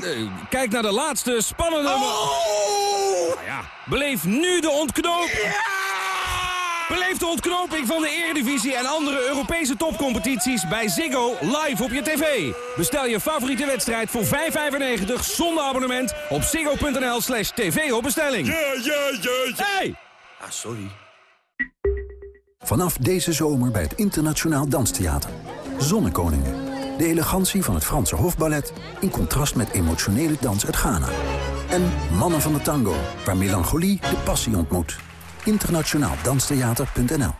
Nee! kijk naar de laatste spannende... Oh! Ja, beleef nu de ontknoping. Ja! Beleef de ontknoping van de Eredivisie en andere Europese topcompetities bij Ziggo live op je tv. Bestel je favoriete wedstrijd voor 5,95 zonder abonnement op ziggo.nl slash tv op bestelling.
Ja, ja, ja, ja.
Hey!
Ah, sorry. Vanaf deze zomer bij het Internationaal Danstheater. Zonnekoningen. De elegantie van het Franse hofballet in contrast met emotionele dans uit Ghana. En Mannen van de Tango, waar melancholie de passie ontmoet. Internationaaldanstheater.nl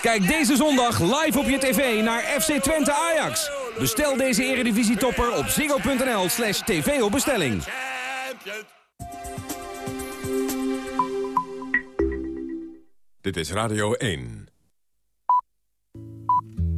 Kijk deze zondag live op je tv naar FC Twente Ajax. Bestel deze eredivisietopper op ziggo.nl slash tv op bestelling.
Dit is Radio 1.